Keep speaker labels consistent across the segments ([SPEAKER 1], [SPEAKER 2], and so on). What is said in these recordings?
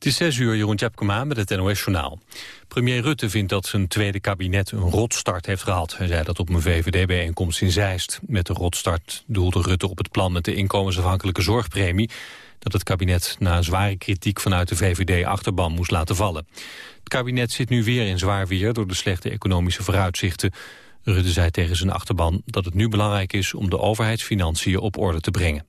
[SPEAKER 1] Het is zes uur, Jeroen Tjepkema met het NOS-journaal. Premier Rutte vindt dat zijn tweede kabinet een rotstart heeft gehad. Hij zei dat op een VVD-bijeenkomst in Zeist. Met de rotstart doelde Rutte op het plan met de inkomensafhankelijke zorgpremie... dat het kabinet na zware kritiek vanuit de VVD-achterban moest laten vallen. Het kabinet zit nu weer in zwaar weer door de slechte economische vooruitzichten. Rutte zei tegen zijn achterban dat het nu belangrijk is om de overheidsfinanciën op orde te brengen.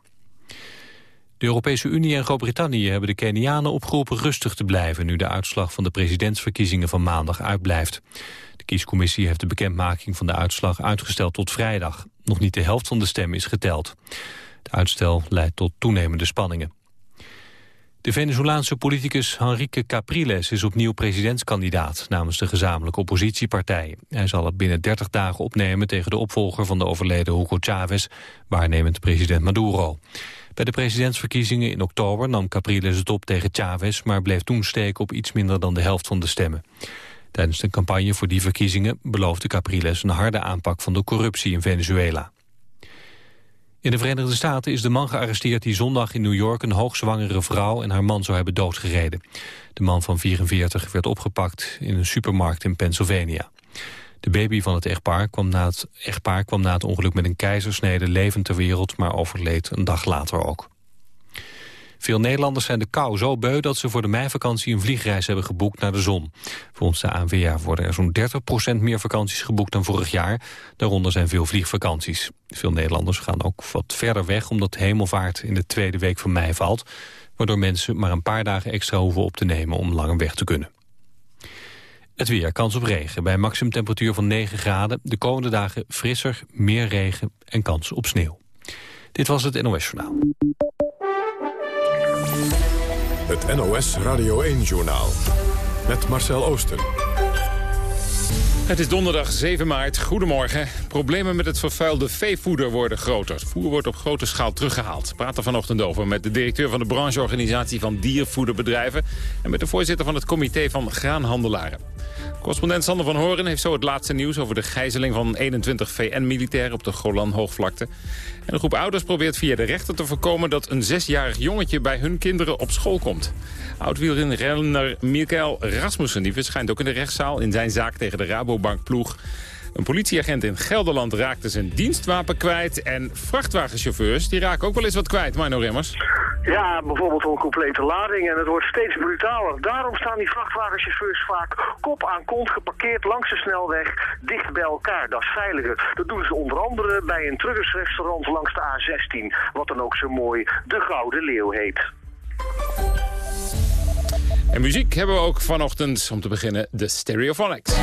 [SPEAKER 1] De Europese Unie en Groot-Brittannië hebben de Kenianen opgeroepen rustig te blijven... nu de uitslag van de presidentsverkiezingen van maandag uitblijft. De kiescommissie heeft de bekendmaking van de uitslag uitgesteld tot vrijdag. Nog niet de helft van de stemmen is geteld. Het uitstel leidt tot toenemende spanningen. De Venezolaanse politicus Henrique Capriles is opnieuw presidentskandidaat namens de gezamenlijke oppositiepartijen. Hij zal het binnen 30 dagen opnemen tegen de opvolger van de overleden Hugo Chavez, waarnemend president Maduro. Bij de presidentsverkiezingen in oktober nam Capriles het op tegen Chavez... maar bleef toen steken op iets minder dan de helft van de stemmen. Tijdens de campagne voor die verkiezingen beloofde Capriles... een harde aanpak van de corruptie in Venezuela. In de Verenigde Staten is de man gearresteerd die zondag in New York... een hoogzwangere vrouw en haar man zou hebben doodgereden. De man van 44 werd opgepakt in een supermarkt in Pennsylvania. De baby van het echtpaar kwam na het, echtpaar kwam na het ongeluk met een keizersnede levend ter wereld, maar overleed een dag later ook. Veel Nederlanders zijn de kou zo beu dat ze voor de meivakantie een vliegreis hebben geboekt naar de zon. Volgens de ANVA worden er zo'n 30% meer vakanties geboekt dan vorig jaar. Daaronder zijn veel vliegvakanties. Veel Nederlanders gaan ook wat verder weg omdat hemelvaart in de tweede week van mei valt. Waardoor mensen maar een paar dagen extra hoeven op te nemen om langer weg te kunnen. Het weer, kans op regen. Bij maximum temperatuur van 9 graden. De komende dagen frisser, meer regen en kans op sneeuw. Dit was het NOS Journaal.
[SPEAKER 2] Het NOS Radio 1 Journaal. Met Marcel Oosten.
[SPEAKER 3] Het is donderdag 7 maart. Goedemorgen. Problemen met het vervuilde veevoeder worden groter. Het voer wordt op grote schaal teruggehaald. We praten vanochtend over met de directeur van de brancheorganisatie van diervoederbedrijven... en met de voorzitter van het comité van graanhandelaren. Correspondent Sander van Horen heeft zo het laatste nieuws... over de gijzeling van 21 VN-militairen op de Golan-hoogvlakte. En een groep ouders probeert via de rechter te voorkomen... dat een zesjarig jongetje bij hun kinderen op school komt. Oud-wielrenner Mikael Rasmussen die verschijnt ook in de rechtszaal... in zijn zaak tegen de Rabobank-ploeg. Een politieagent in Gelderland raakte zijn dienstwapen kwijt. En vrachtwagenchauffeurs die raken ook wel eens wat kwijt, Marno Remmers.
[SPEAKER 4] Ja, bijvoorbeeld een complete lading en het wordt steeds brutaler. Daarom staan die vrachtwagenchauffeurs vaak kop aan kont geparkeerd langs de snelweg dicht bij elkaar. Dat is veiliger. Dat doen ze onder andere bij een truckersrestaurant langs de A16, wat dan ook zo mooi de Gouden Leeuw heet.
[SPEAKER 3] En muziek hebben we ook vanochtend, om te beginnen, de Stereophonics.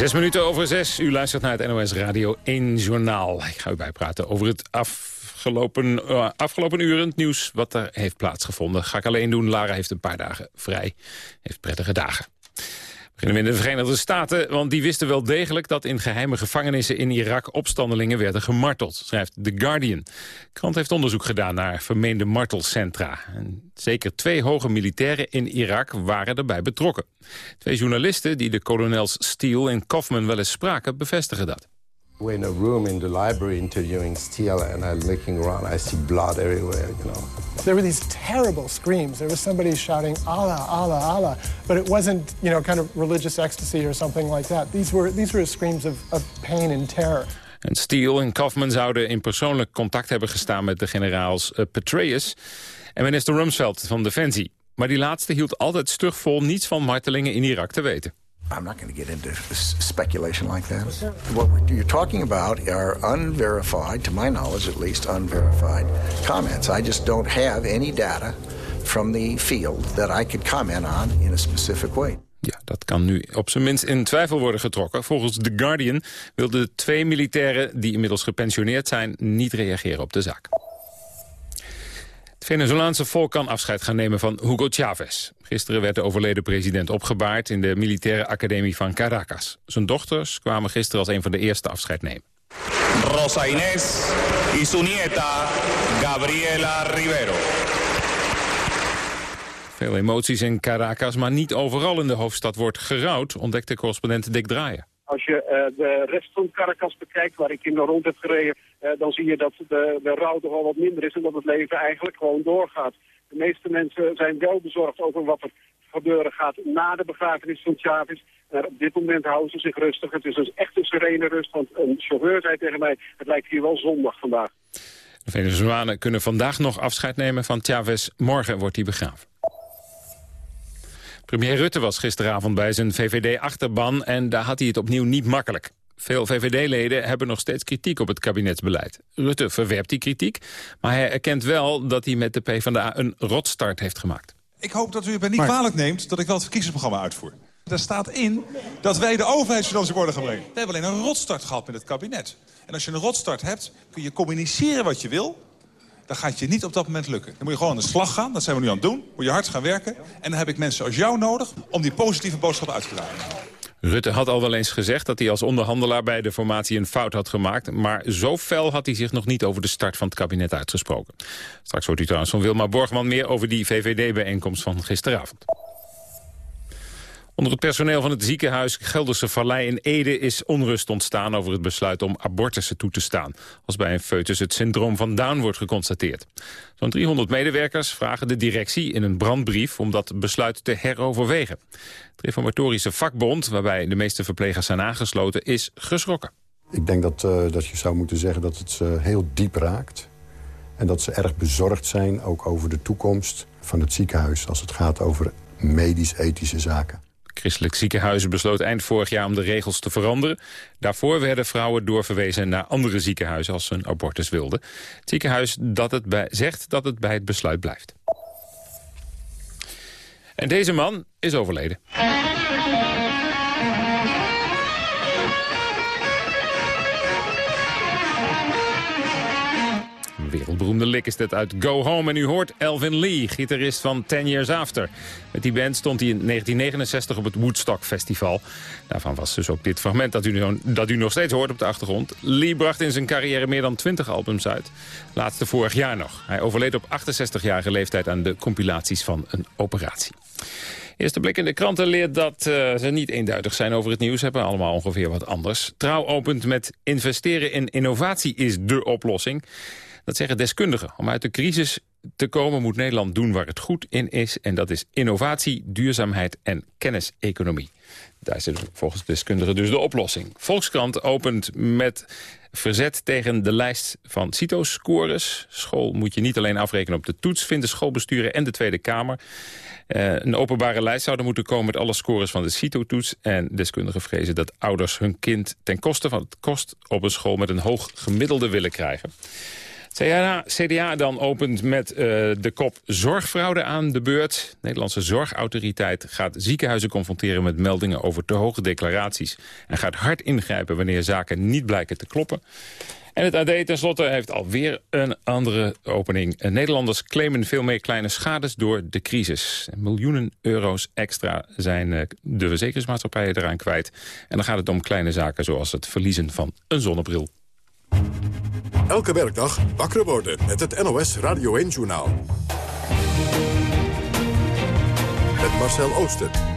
[SPEAKER 3] Zes minuten over zes. U luistert naar het NOS Radio 1 Journaal. Ik ga u bijpraten over het afgelopen, uh, afgelopen uren het nieuws wat er heeft plaatsgevonden. Ga ik alleen doen. Lara heeft een paar dagen vrij. Heeft prettige dagen beginnen in de Verenigde Staten, want die wisten wel degelijk dat in geheime gevangenissen in Irak opstandelingen werden gemarteld, schrijft The Guardian. De krant heeft onderzoek gedaan naar vermeende martelcentra. En zeker twee hoge militairen in Irak waren erbij betrokken. Twee journalisten die de kolonels Steele en Kaufman wel eens spraken, bevestigen dat.
[SPEAKER 5] We're in a room in the library interviewing Steele, and I'm looking around. I see blood everywhere, you know.
[SPEAKER 6] There were these terrible screams. There was somebody shouting Allah, Allah, Allah, but it wasn't, you know, kind of religious ecstasy or something like that. These were these were screams of, of pain and terror.
[SPEAKER 3] En Steele en Kaufman zouden in persoonlijk contact hebben gestaan met de generaals uh, Petraeus en minister Rumsfeld van Defensie. Maar die laatste hield altijd stug vol niets van martelingen in Irak te weten.
[SPEAKER 7] I'm not going to get into speculation like that. What you're talking about are unverified, to my knowledge at least, unverified comments. I just don't have any data from the field that I could comment on in a specific way.
[SPEAKER 3] Ja, dat kan nu op zijn minst in twijfel worden getrokken. Volgens The Guardian wilden twee militairen die inmiddels gepensioneerd zijn... niet reageren op de zaak. Het Venezolaanse volk kan afscheid gaan nemen van Hugo Chavez. Gisteren werd de overleden president opgebaard in de militaire academie van Caracas. Zijn dochters kwamen gisteren als een van de eerste afscheid nemen.
[SPEAKER 8] Rosa Inés y su nieta Gabriela Rivero.
[SPEAKER 3] Veel emoties in Caracas, maar niet overal in de hoofdstad wordt gerouwd, ontdekte correspondent Dick Draaier.
[SPEAKER 9] Als je uh, de rest van Caracas bekijkt, waar ik in de rond heb gereden... Uh, dan zie je dat de, de rouw toch wel wat minder is en dat het leven eigenlijk gewoon doorgaat. De meeste mensen zijn wel bezorgd over wat er gebeuren gaat na de begrafenis van Chavez. Maar op dit moment houden ze zich rustig. Het is dus echt een serene rust, want een chauffeur zei tegen mij... het lijkt hier wel zondag vandaag.
[SPEAKER 3] De Venezolanen kunnen vandaag nog afscheid nemen van Chavez. Morgen wordt hij begraven. Premier Rutte was gisteravond bij zijn VVD-achterban... en daar had hij het opnieuw niet makkelijk. Veel VVD-leden hebben nog steeds kritiek op het kabinetsbeleid. Rutte verwerpt die kritiek, maar hij erkent wel... dat hij met de PvdA een rotstart heeft gemaakt.
[SPEAKER 10] Ik hoop dat u het mij niet kwalijk neemt dat ik wel het verkiezingsprogramma uitvoer. Daar staat in dat wij de overheidsfinanciën worden gebracht. We hebben alleen een rotstart gehad met het kabinet. En als je een rotstart hebt, kun je communiceren wat je wil dan gaat je niet op dat moment lukken. Dan moet je gewoon aan de slag gaan, dat zijn we nu aan het doen. Moet je hard gaan werken. En dan heb ik mensen als jou nodig om die positieve boodschap uit te dragen.
[SPEAKER 3] Rutte had al wel eens gezegd dat hij als onderhandelaar bij de formatie een fout had gemaakt. Maar zo fel had hij zich nog niet over de start van het kabinet uitgesproken. Straks hoort u trouwens van Wilma Borgman meer over die VVD-bijeenkomst van gisteravond. Onder het personeel van het ziekenhuis Gelderse Vallei in Ede is onrust ontstaan over het besluit om abortussen toe te staan. Als bij een foetus het syndroom van Down wordt geconstateerd. Zo'n 300 medewerkers vragen de directie in een brandbrief om dat besluit te heroverwegen. Het reformatorische vakbond, waarbij de meeste verplegers zijn aangesloten, is geschrokken.
[SPEAKER 11] Ik denk dat, uh, dat je zou moeten zeggen dat het uh, heel diep raakt. En dat ze erg bezorgd zijn, ook over de toekomst van het ziekenhuis... als het gaat over medisch-ethische zaken.
[SPEAKER 3] Christelijk ziekenhuis besloot eind vorig jaar om de regels te veranderen. Daarvoor werden vrouwen doorverwezen naar andere ziekenhuizen als ze een abortus wilden. Het ziekenhuis dat het bij, zegt dat het bij het besluit blijft. En deze man is overleden. Wereldberoemde lik is dit uit Go Home. En u hoort Elvin Lee, gitarist van Ten Years After. Met die band stond hij in 1969 op het Woodstock Festival. Daarvan was dus ook dit fragment dat u, dat u nog steeds hoort op de achtergrond. Lee bracht in zijn carrière meer dan 20 albums uit. Laatste vorig jaar nog. Hij overleed op 68-jarige leeftijd aan de compilaties van een operatie. Eerste blik in de kranten leert dat uh, ze niet eenduidig zijn over het nieuws. Hebben allemaal ongeveer wat anders. Trouw opent met investeren in innovatie is de oplossing. Dat zeggen deskundigen. Om uit de crisis te komen moet Nederland doen waar het goed in is. En dat is innovatie, duurzaamheid en kenniseconomie. Daar zit volgens deskundigen dus de oplossing. Volkskrant opent met verzet tegen de lijst van CITO-scores. School moet je niet alleen afrekenen op de toets, vinden schoolbesturen en de Tweede Kamer. Uh, een openbare lijst zou er moeten komen met alle scores van de CITO-toets. En deskundigen vrezen dat ouders hun kind ten koste van het kost op een school met een hoog gemiddelde willen krijgen. CDA, CDA dan opent met uh, de kop zorgfraude aan de beurt. De Nederlandse Zorgautoriteit gaat ziekenhuizen confronteren met meldingen over te hoge declaraties. En gaat hard ingrijpen wanneer zaken niet blijken te kloppen. En het AD tenslotte heeft alweer een andere opening. Nederlanders claimen veel meer kleine schades door de crisis. Miljoenen euro's extra zijn eh, de verzekeringsmaatschappijen eraan kwijt. En dan gaat het om kleine zaken zoals het verliezen van een zonnebril.
[SPEAKER 2] Elke werkdag wakker worden met het NOS Radio 1-journaal. Met Marcel Ooster.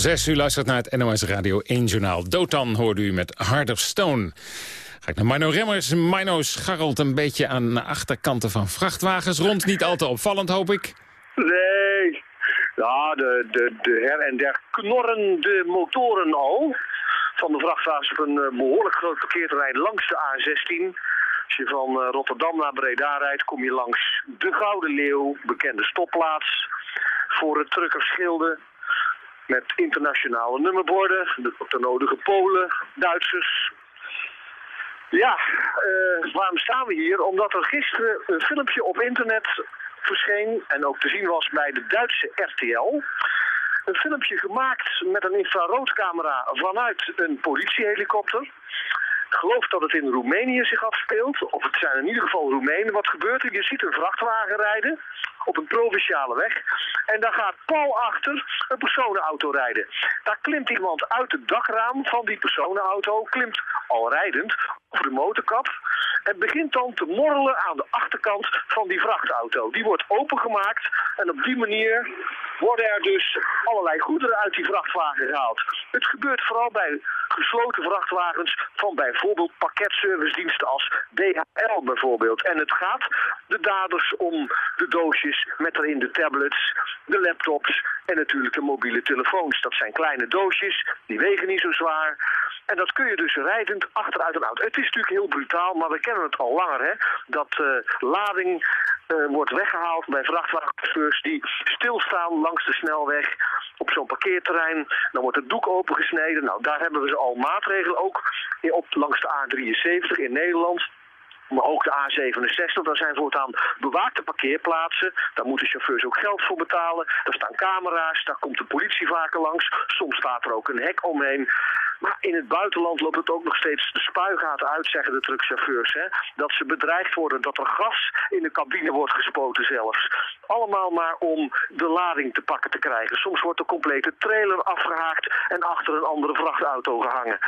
[SPEAKER 3] Zes. U luistert naar het NOS Radio 1 Journaal. Dotan hoorde u met Harder Stone. Ga ik naar Mino Remmers. Mino scharrelt een beetje aan de achterkanten van vrachtwagens rond. Niet al te opvallend, hoop ik.
[SPEAKER 4] Nee. Ja, de, de, de her en der knorren de motoren al. Van de vrachtwagens op een eh, behoorlijk groot parkeerterrein langs de A16. Als je van eh, Rotterdam naar Breda rijdt, kom je langs de Gouden Leeuw, bekende stopplaats. Voor het Truckerschilde, met internationale nummerborden, de, nodige Polen, Duitsers. Ja, uh, waarom staan we hier? Omdat er gisteren een filmpje op internet verscheen en ook te zien was bij de Duitse RTL. Een filmpje gemaakt met een infraroodcamera vanuit een politiehelikopter. Ik geloof dat het in Roemenië zich afspeelt, of het zijn in ieder geval Roemenen. Wat gebeurt er? Je ziet een vrachtwagen rijden op een provinciale weg. En daar gaat Paul achter een personenauto rijden. Daar klimt iemand uit het dakraam van die personenauto, klimt al rijdend over de motorkap en begint dan te morrelen aan de achterkant van die vrachtauto. Die wordt opengemaakt en op die manier worden er dus allerlei goederen uit die vrachtwagen gehaald. Het gebeurt vooral bij gesloten vrachtwagens van bijvoorbeeld pakketservicediensten als DHL bijvoorbeeld. En het gaat de daders om de doosjes met erin de tablets, de laptops en natuurlijk de mobiele telefoons. Dat zijn kleine doosjes, die wegen niet zo zwaar. En dat kun je dus rijdend achteruit een auto. Het is natuurlijk heel brutaal, maar we kennen het al langer. Hè? Dat uh, lading uh, wordt weggehaald bij vrachtwagenchauffeurs die stilstaan langs de snelweg op zo'n parkeerterrein. Dan wordt het doek opengesneden. Nou, daar hebben we al maatregelen ook op, langs de A73 in Nederland. Maar ook de A67, daar zijn voortaan bewaakte parkeerplaatsen. Daar moeten chauffeurs ook geld voor betalen. Daar staan camera's, daar komt de politie vaker langs. Soms staat er ook een hek omheen. Maar in het buitenland loopt het ook nog steeds de spuigaten uit, zeggen de truckchauffeurs. Hè? Dat ze bedreigd worden, dat er gas in de cabine wordt gespoten zelfs. Allemaal maar om de lading te pakken te krijgen. Soms wordt de complete trailer afgehaakt en achter een andere vrachtauto gehangen.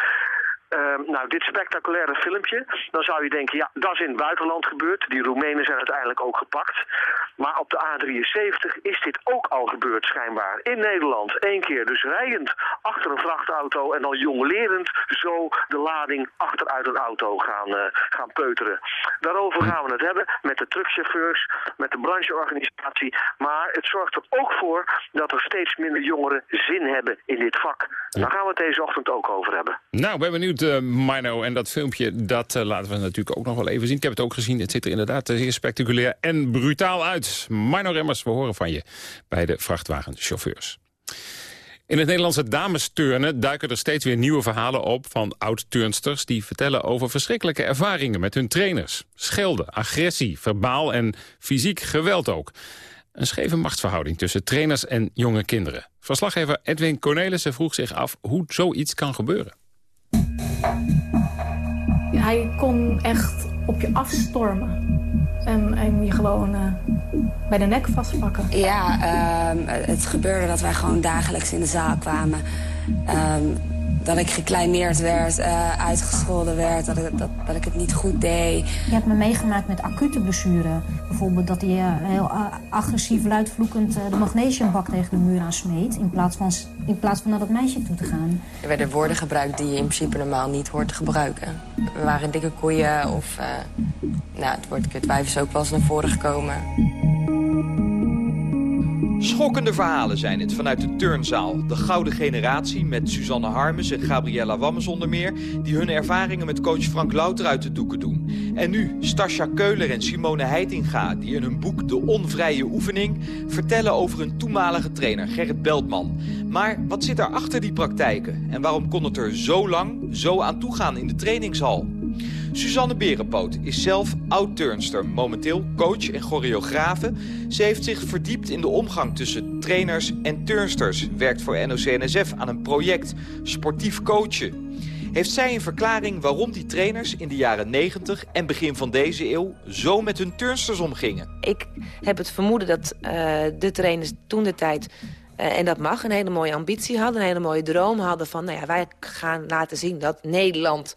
[SPEAKER 4] Uh, nou, dit spectaculaire filmpje, dan zou je denken, ja, dat is in het buitenland gebeurd. Die Roemenen zijn uiteindelijk ook gepakt. Maar op de A73 is dit ook al gebeurd schijnbaar. In Nederland, één keer. Dus rijdend achter een vrachtauto en dan jonglerend zo de lading achteruit een auto gaan, uh, gaan peuteren. Daarover gaan we het hebben met de truckchauffeurs, met de brancheorganisatie. Maar het zorgt er ook voor dat er steeds minder jongeren zin hebben in dit vak. Daar gaan we het deze ochtend ook over hebben.
[SPEAKER 3] Nou, ben benieuwd uh, Mino. En dat filmpje, dat uh, laten we natuurlijk ook nog wel even zien. Ik heb het ook gezien. Het ziet er inderdaad zeer spectaculair en brutaal uit. Mino Remmers, we horen van je bij de vrachtwagenchauffeurs. In het Nederlandse damesturnen duiken er steeds weer nieuwe verhalen op... van oud-turnsters die vertellen over verschrikkelijke ervaringen met hun trainers. Schelden, agressie, verbaal en fysiek geweld ook. Een scheve machtsverhouding tussen trainers en jonge kinderen. Verslaggever Edwin Cornelissen vroeg zich af hoe zoiets kan gebeuren.
[SPEAKER 12] Hij kon echt op je afstormen. En, en je gewoon uh, bij de nek vastpakken.
[SPEAKER 13] Ja, uh, het gebeurde dat wij gewoon dagelijks in de zaal kwamen. Uh, dat ik gekleineerd werd, uh, uitgescholden werd, dat ik, dat, dat ik het niet goed deed.
[SPEAKER 14] Je hebt me meegemaakt met acute blessuren. Bijvoorbeeld dat hij uh, heel uh, agressief, luidvloekend de magnesiumbak tegen de muur aansmeet... In plaats, van, in plaats van naar dat meisje toe te gaan.
[SPEAKER 13] Er werden woorden gebruikt die je in principe normaal niet hoort te gebruiken. We waren dikke koeien of... nou, het woord kutwijf is ook wel eens naar voren gekomen.
[SPEAKER 15] Schokkende verhalen zijn het vanuit de turnzaal. De gouden generatie met Suzanne Harmes en Gabriella Wammes onder meer... die hun ervaringen met coach Frank Louter uit de doeken doen. En nu Stascha Keuler en Simone Heitinga... die in hun boek De Onvrije Oefening... vertellen over hun toenmalige trainer Gerrit Beltman. Maar wat zit er achter die praktijken? En waarom kon het er zo lang zo aan toegaan in de trainingshal? Suzanne Berenpoot is zelf oud-turnster, momenteel coach en choreografe. Ze heeft zich verdiept in de omgang tussen trainers en turnsters. Werkt voor NOC-NSF aan een project Sportief Coachen. Heeft zij een verklaring waarom die trainers in de jaren 90 en begin van deze eeuw zo met hun turnsters omgingen?
[SPEAKER 16] Ik heb het vermoeden dat uh, de trainers toen de tijd... Uh, en dat mag, een hele mooie ambitie hadden, een hele mooie droom hadden van... nou ja, wij gaan laten zien dat Nederland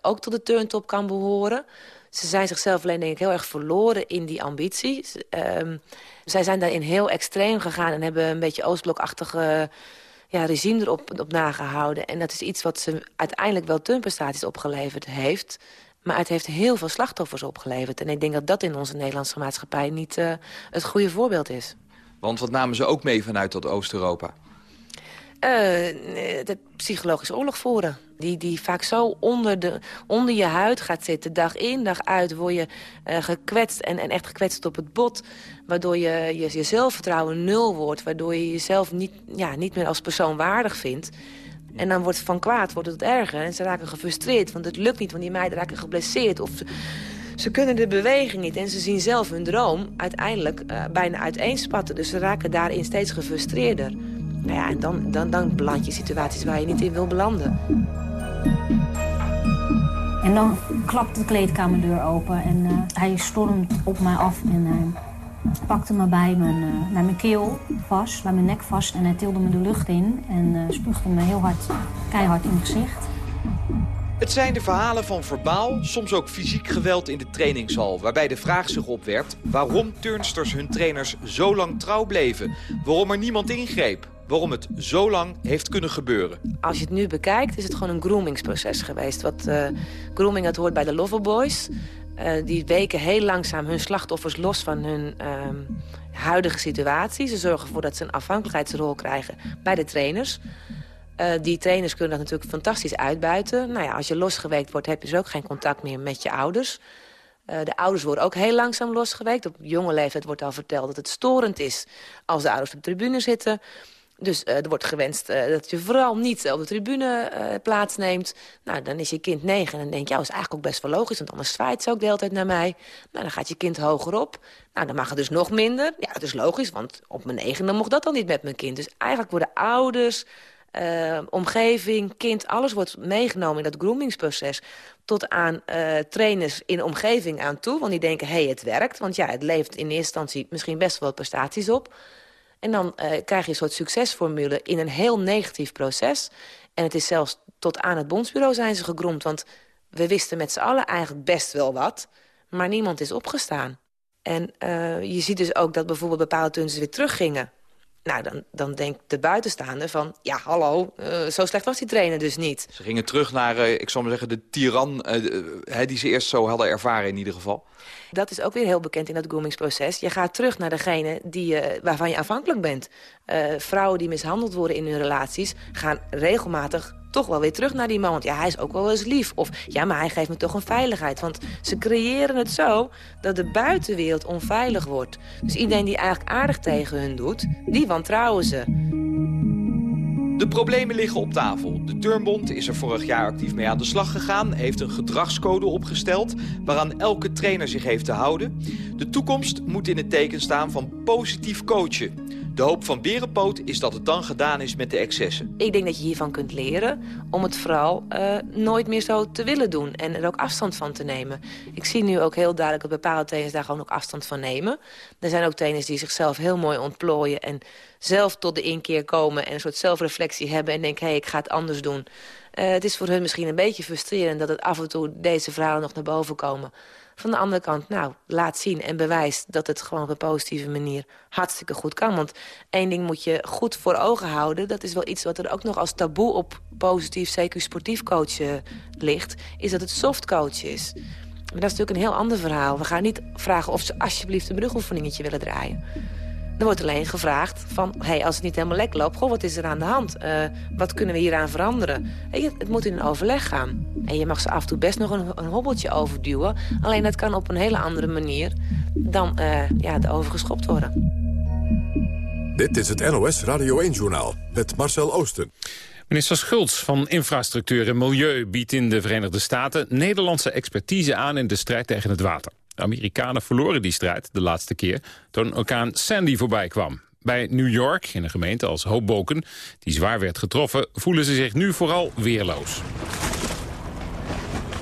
[SPEAKER 16] ook tot de turntop kan behoren. Ze zijn zichzelf alleen denk ik heel erg verloren in die ambitie. Um, zij zijn daarin heel extreem gegaan en hebben een beetje Oostblokachtige ja, regime erop op nagehouden. En dat is iets wat ze uiteindelijk wel turnprestaties opgeleverd heeft. Maar het heeft heel veel slachtoffers opgeleverd. En ik denk dat dat in onze Nederlandse maatschappij niet uh, het goede voorbeeld is.
[SPEAKER 15] Want wat namen ze ook mee vanuit dat Oost-Europa?
[SPEAKER 16] Uh, de psychologische oorlog voeren. Die, die vaak zo onder, de, onder je huid gaat zitten. Dag in, dag uit word je uh, gekwetst en, en echt gekwetst op het bot. Waardoor je, je, je zelfvertrouwen nul wordt. Waardoor je jezelf niet, ja, niet meer als persoon waardig vindt. En dan wordt van kwaad wordt het erger. En ze raken gefrustreerd, want het lukt niet. Want die meiden raken geblesseerd. Of ze, ze kunnen de beweging niet. En ze zien zelf hun droom uiteindelijk uh, bijna uiteenspatten. Dus ze raken daarin steeds gefrustreerder. Nou ja, en dan, dan, dan beland je situaties waar je niet in wil belanden.
[SPEAKER 14] En dan klapt de kleedkamerdeur open en uh, hij stormt op mij af en uh, pakte me bij mijn, uh, bij mijn keel vast, bij mijn nek vast en hij tilde me de lucht in en spuugde me heel hard, keihard in het gezicht.
[SPEAKER 15] Het zijn de verhalen van verbaal, soms ook fysiek geweld in de trainingshal... waarbij de vraag zich opwerpt waarom turnsters hun trainers zo lang trouw bleven. Waarom er niemand ingreep. Waarom het zo lang heeft kunnen gebeuren.
[SPEAKER 16] Als je het nu bekijkt, is het gewoon een groomingsproces geweest. Wat uh, grooming, dat hoort bij de Loverboys. Uh, die weken heel langzaam hun slachtoffers los van hun uh, huidige situatie. Ze zorgen ervoor dat ze een afhankelijkheidsrol krijgen bij de trainers... Uh, die trainers kunnen dat natuurlijk fantastisch uitbuiten. Nou ja, als je losgeweekt wordt, heb je dus ook geen contact meer met je ouders. De ouders worden ook heel langzaam losgeweekt. Op jonge leeftijd wordt al verteld dat het storend is als de ouders op de tribune zitten. Dus uh, er wordt gewenst dat je vooral niet op de tribune plaatsneemt. Nou, dan is je kind negen en dan denk je, ja, dat is eigenlijk ook best wel logisch... want anders zwaait ze ook de hele tijd naar mij. Nou, dan gaat je kind hoger op. Nou, dan mag het dus nog minder. Ja, dat is logisch, want op mijn negende mocht dat dan niet met mijn kind. Dus eigenlijk worden ouders uh, omgeving, kind, alles wordt meegenomen in dat groomingsproces. Tot aan uh, trainers in omgeving aan toe. Want die denken, hé, hey, het werkt. Want ja, het levert in eerste instantie misschien best wel prestaties op. En dan uh, krijg je een soort succesformule in een heel negatief proces. En het is zelfs tot aan het bondsbureau zijn ze gegroomd. Want we wisten met z'n allen eigenlijk best wel wat. Maar niemand is opgestaan. En je ziet dus ook dat bijvoorbeeld bepaalde turnsters weer teruggingen nou, dan, dan denkt de buitenstaander van... ja, hallo, uh, zo slecht was die trainer dus niet.
[SPEAKER 15] Ze gingen terug naar, uh, ik zal maar zeggen, de tiran... Uh, die ze eerst zo hadden ervaren in ieder geval.
[SPEAKER 16] Dat is ook weer heel bekend in dat groomingsproces. Je gaat terug naar degene die, waarvan je afhankelijk bent. vrouwen die mishandeld worden in hun relaties... gaan regelmatig toch wel weer terug naar die man. Want ja, hij is ook wel eens lief. Of ja, maar hij geeft me toch een veiligheid. Want ze creëren het zo dat de buitenwereld onveilig wordt. Dus iedereen die eigenlijk aardig tegen hun doet, die wantrouwen ze.
[SPEAKER 15] De problemen liggen op tafel. De Turnbond is er vorig jaar actief mee aan de slag gegaan... heeft een gedragscode opgesteld waaraan elke trainer zich heeft te houden. De toekomst moet in het teken staan van positief coachen. De hoop van Berenpoot is dat het dan gedaan is met de excessen.
[SPEAKER 16] Ik denk dat je hiervan kunt leren om het vooral uh, nooit meer zo te willen doen. En er ook afstand van te nemen. Ik zie nu ook heel duidelijk dat bepaalde trainers daar gewoon ook afstand van nemen. Er zijn ook trainers die zichzelf heel mooi ontplooien... en zelf tot de inkeer komen en een soort zelfreflectie hebben... en denken, hé, hey, ik ga het anders doen. Uh, het is voor hun misschien een beetje frustrerend... dat het af en toe deze verhalen nog naar boven komen... Van de andere kant, nou, laat zien en bewijs dat het gewoon op een positieve manier hartstikke goed kan. Want één ding moet je goed voor ogen houden. Dat is wel iets wat er ook nog als taboe op positief, CQ sportief coachen ligt. Is dat het soft coach is. Maar dat is natuurlijk een heel ander verhaal. We gaan niet vragen of ze alsjeblieft een brugoefeningetje willen draaien. Er wordt alleen gevraagd van, hey, als het niet helemaal lekker loopt... goh, wat is er aan de hand? Uh, wat kunnen we hieraan veranderen? Hey, het moet in een overleg gaan. En je mag ze af en toe best nog een, een hobbeltje overduwen. Alleen dat kan op een hele andere manier dan uh, ja, de overgeschopt worden.
[SPEAKER 2] Dit is het NOS Radio 1-journaal met Marcel Oosten.
[SPEAKER 3] Minister Schultz van Infrastructuur en Milieu biedt in de Verenigde Staten... Nederlandse expertise aan in de strijd tegen het water. De Amerikanen verloren die strijd de laatste keer toen orkaan Sandy voorbij kwam. Bij New York, in een gemeente als Hoboken, die zwaar werd getroffen... voelen ze zich nu vooral weerloos.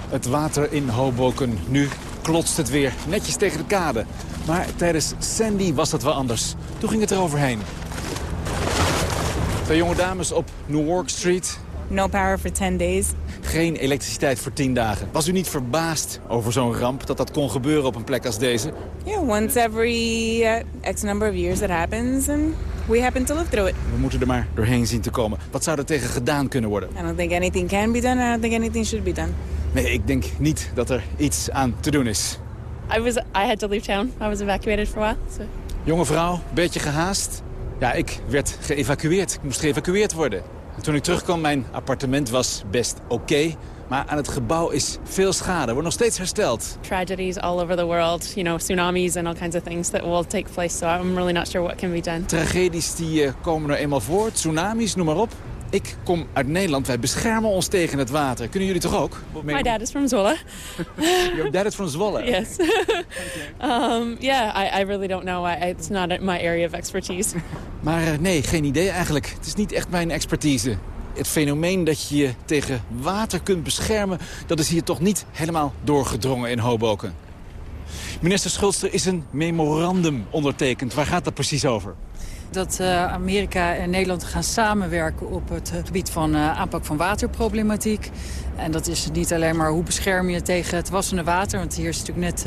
[SPEAKER 17] Het water in Hoboken, nu klotst het weer netjes tegen de kade. Maar tijdens Sandy was dat wel anders. Toen ging het er overheen. Twee jonge dames op Newark Street.
[SPEAKER 18] No power for 10 days.
[SPEAKER 17] Geen elektriciteit voor 10 dagen. Was u niet verbaasd over zo'n ramp dat dat kon gebeuren op een plek als deze?
[SPEAKER 18] Yeah, once every uh, x number of years that happens and we happen to live through it.
[SPEAKER 17] We moeten er maar doorheen zien te komen. Wat zou er tegen gedaan kunnen worden?
[SPEAKER 18] I don't think anything can be done. I don't think anything should be done.
[SPEAKER 17] Nee, ik denk niet dat er iets aan te doen is.
[SPEAKER 19] I was I had to leave town. I was evacuated for a while. So.
[SPEAKER 17] Jonge vrouw, beetje gehaast. Ja, ik werd geëvacueerd. Ik moest geëvacueerd worden. Toen ik terugkwam, mijn appartement was best oké. Okay, maar aan het gebouw is veel schade. Wordt nog steeds hersteld.
[SPEAKER 19] Tragedies all over the world, you know, tsunamis and all kinds of things that will take place. So I'm really not sure what can be done.
[SPEAKER 17] Tragedies die uh, komen er eenmaal voor. Tsunamis, noem maar op. Ik kom uit Nederland. Wij beschermen ons tegen het water. Kunnen jullie toch ook?
[SPEAKER 19] My dad is from Zwolle.
[SPEAKER 17] Your dad is from Zwolle?
[SPEAKER 19] Yes. um, yeah, I, I really don't know. I, it's not my area of expertise.
[SPEAKER 17] Maar uh, nee, geen idee eigenlijk. Het is niet echt mijn expertise. Het fenomeen dat je je tegen water kunt beschermen... dat is hier toch niet helemaal doorgedrongen in Hoboken. Minister Schulster is een memorandum ondertekend. Waar gaat dat precies over?
[SPEAKER 20] Dat uh, Amerika en Nederland gaan samenwerken op het gebied van uh, aanpak van waterproblematiek. En dat is niet alleen maar hoe bescherm je tegen het wassende water. Want hier is natuurlijk net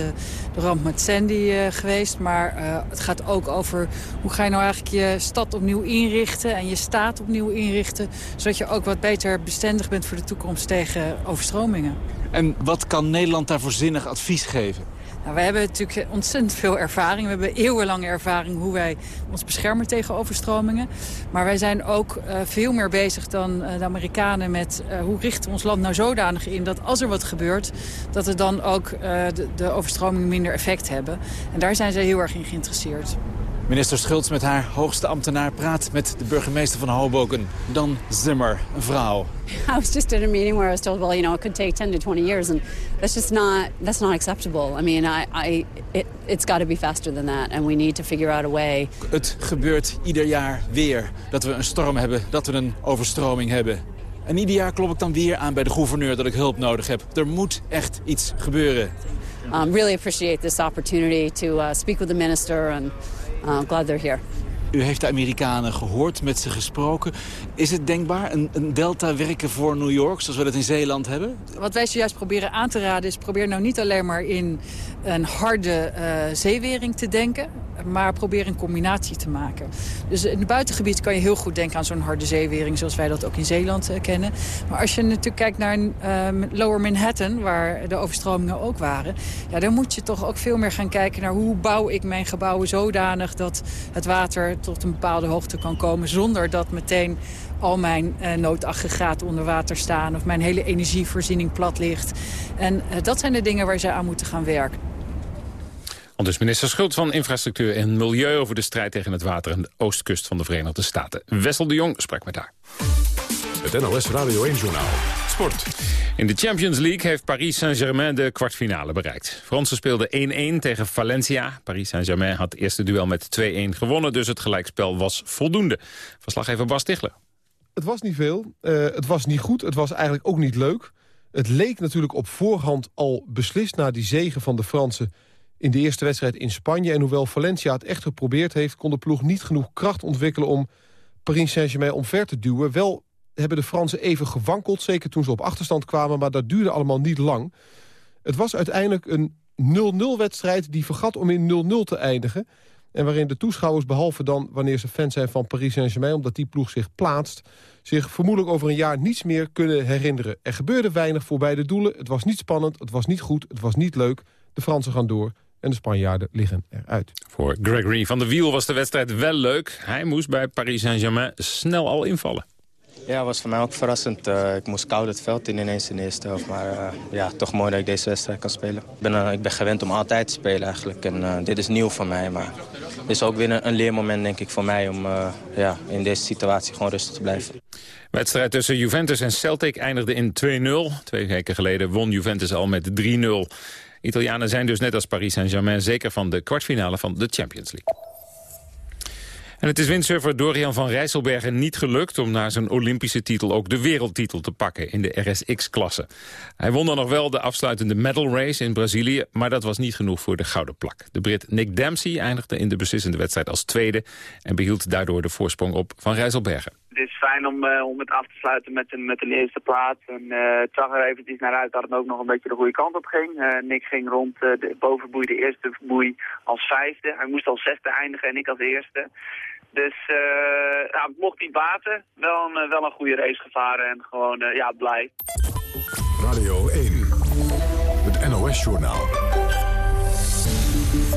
[SPEAKER 20] de ramp met Sandy geweest. Maar het gaat ook over hoe ga je nou eigenlijk je stad opnieuw inrichten. En je staat opnieuw inrichten. Zodat je ook wat beter bestendig bent voor de toekomst tegen overstromingen.
[SPEAKER 17] En wat kan Nederland daarvoor zinnig advies geven?
[SPEAKER 20] Nou, we hebben natuurlijk ontzettend veel ervaring. We hebben eeuwenlange ervaring hoe wij ons beschermen tegen overstromingen. Maar wij zijn ook uh, veel meer bezig dan uh, de Amerikanen met uh, hoe richten we ons land nou zodanig in dat als er wat gebeurt, dat er dan ook de, de overstromingen minder effect hebben. En daar zijn zij heel erg in geïnteresseerd.
[SPEAKER 17] Minister Schultz met haar hoogste ambtenaar praat met de burgemeester van Hoboken, Dan Zimmer, een vrouw.
[SPEAKER 21] I was just at a meeting where I was told, well, you know, it could take 10 to 20 years, and that's just not that's not acceptable. I mean, I, I it, it's got to be faster than that, and we need to figure out a way.
[SPEAKER 17] Het gebeurt ieder jaar weer dat we een storm hebben, dat we een overstroming hebben. En ieder jaar klop ik dan weer aan bij de gouverneur dat ik hulp nodig heb. Er moet echt iets gebeuren.
[SPEAKER 21] Um, really appreciate this opportunity to uh, speak with the minister and uh, glad they're here.
[SPEAKER 17] U heeft de Amerikanen gehoord, met ze gesproken. Is het denkbaar, een, een, delta werken voor New York, zoals we dat in Zeeland hebben?
[SPEAKER 20] Wat wij zojuist proberen aan te raden is... probeer nou niet alleen maar in een harde uh, zeewering te denken... maar probeer een combinatie te maken. Dus in het buitengebied kan je heel goed denken aan zo'n harde zeewering... zoals wij dat ook in Zeeland uh, kennen. Maar als je natuurlijk kijkt naar uh, Lower Manhattan... waar de overstromingen ook waren... Ja, dan moet je toch ook veel meer gaan kijken naar... hoe bouw ik mijn gebouwen zodanig dat het water tot een bepaalde hoogte kan komen... zonder dat meteen al mijn uh, noodaggregaten onder water staan... of mijn hele energievoorziening plat ligt. En uh, dat zijn de dingen waar zij aan moeten gaan werken.
[SPEAKER 3] Dus minister Schult van Infrastructuur en Milieu... over de strijd tegen het water aan de oostkust van de Verenigde Staten. Wessel de Jong sprak met haar.
[SPEAKER 2] Het NLS Radio 1-journaal.
[SPEAKER 3] In de Champions League heeft Paris Saint-Germain de kwartfinale bereikt. Fransen speelden 1-1 tegen Valencia. Paris Saint-Germain had het eerste duel met 2-1 gewonnen... dus het gelijkspel was voldoende. Verslaggever Bas Tichler.
[SPEAKER 22] Het was niet veel, uh, het was niet goed, het was eigenlijk ook niet leuk. Het leek natuurlijk op voorhand al beslist na die zegen van de Fransen... in de eerste wedstrijd in Spanje. En hoewel Valencia het echt geprobeerd heeft... kon de ploeg niet genoeg kracht ontwikkelen om Paris Saint-Germain omver te duwen. Wel hebben de Fransen even gewankeld, zeker toen ze op achterstand kwamen... maar dat duurde allemaal niet lang. Het was uiteindelijk een 0-0-wedstrijd die vergat om in 0-0 te eindigen... En waarin de toeschouwers, behalve dan wanneer ze fan zijn van Paris Saint-Germain... omdat die ploeg zich plaatst, zich vermoedelijk over een jaar niets meer kunnen herinneren. Er gebeurde weinig voor beide doelen. Het was niet spannend, het was niet goed, het was niet leuk. De Fransen gaan door en de Spanjaarden liggen eruit.
[SPEAKER 3] Voor Gregory van der Wiel was de wedstrijd wel leuk. Hij moest bij Paris Saint-Germain snel al invallen.
[SPEAKER 23] Ja, was voor mij ook verrassend. Uh, ik moest koud het veld in ineens in de eerste helft. Maar uh, ja, toch mooi dat ik deze wedstrijd kan spelen. Ik ben, uh, ik ben gewend om altijd te spelen eigenlijk. En dit is nieuw voor mij. Maar het is ook weer een, een leermoment denk ik voor mij om ja, in deze situatie gewoon rustig te blijven.
[SPEAKER 3] Wedstrijd tussen Juventus en Celtic eindigde in 2-0. Twee weken geleden won Juventus al met 3-0. Italianen zijn dus net als Paris Saint-Germain zeker van de kwartfinale van de Champions League. En het is windsurfer Dorian van Rijsselbergen niet gelukt... om na zijn Olympische titel ook de wereldtitel te pakken in de RSX-klasse. Hij won dan nog wel de afsluitende medal race in Brazilië... maar dat was niet genoeg voor de gouden plak. De Brit Nick Dempsey eindigde in de beslissende wedstrijd als tweede... en behield daardoor de voorsprong op van Rijsselbergen.
[SPEAKER 24] Het is fijn om, uh, om het af te sluiten met een, met een eerste plaats. En, uh, het zag er eventjes naar uit dat het ook nog een beetje de goede kant op ging. Uh, Nick ging rond de bovenboei, de eerste boei, als vijfde. Hij moest als zesde eindigen en ik als eerste. Dus uh, ja, het mocht niet baten. Wel een, wel een goede race gevaren en gewoon uh, ja, blij.
[SPEAKER 2] Radio 1, het NOS-journaal.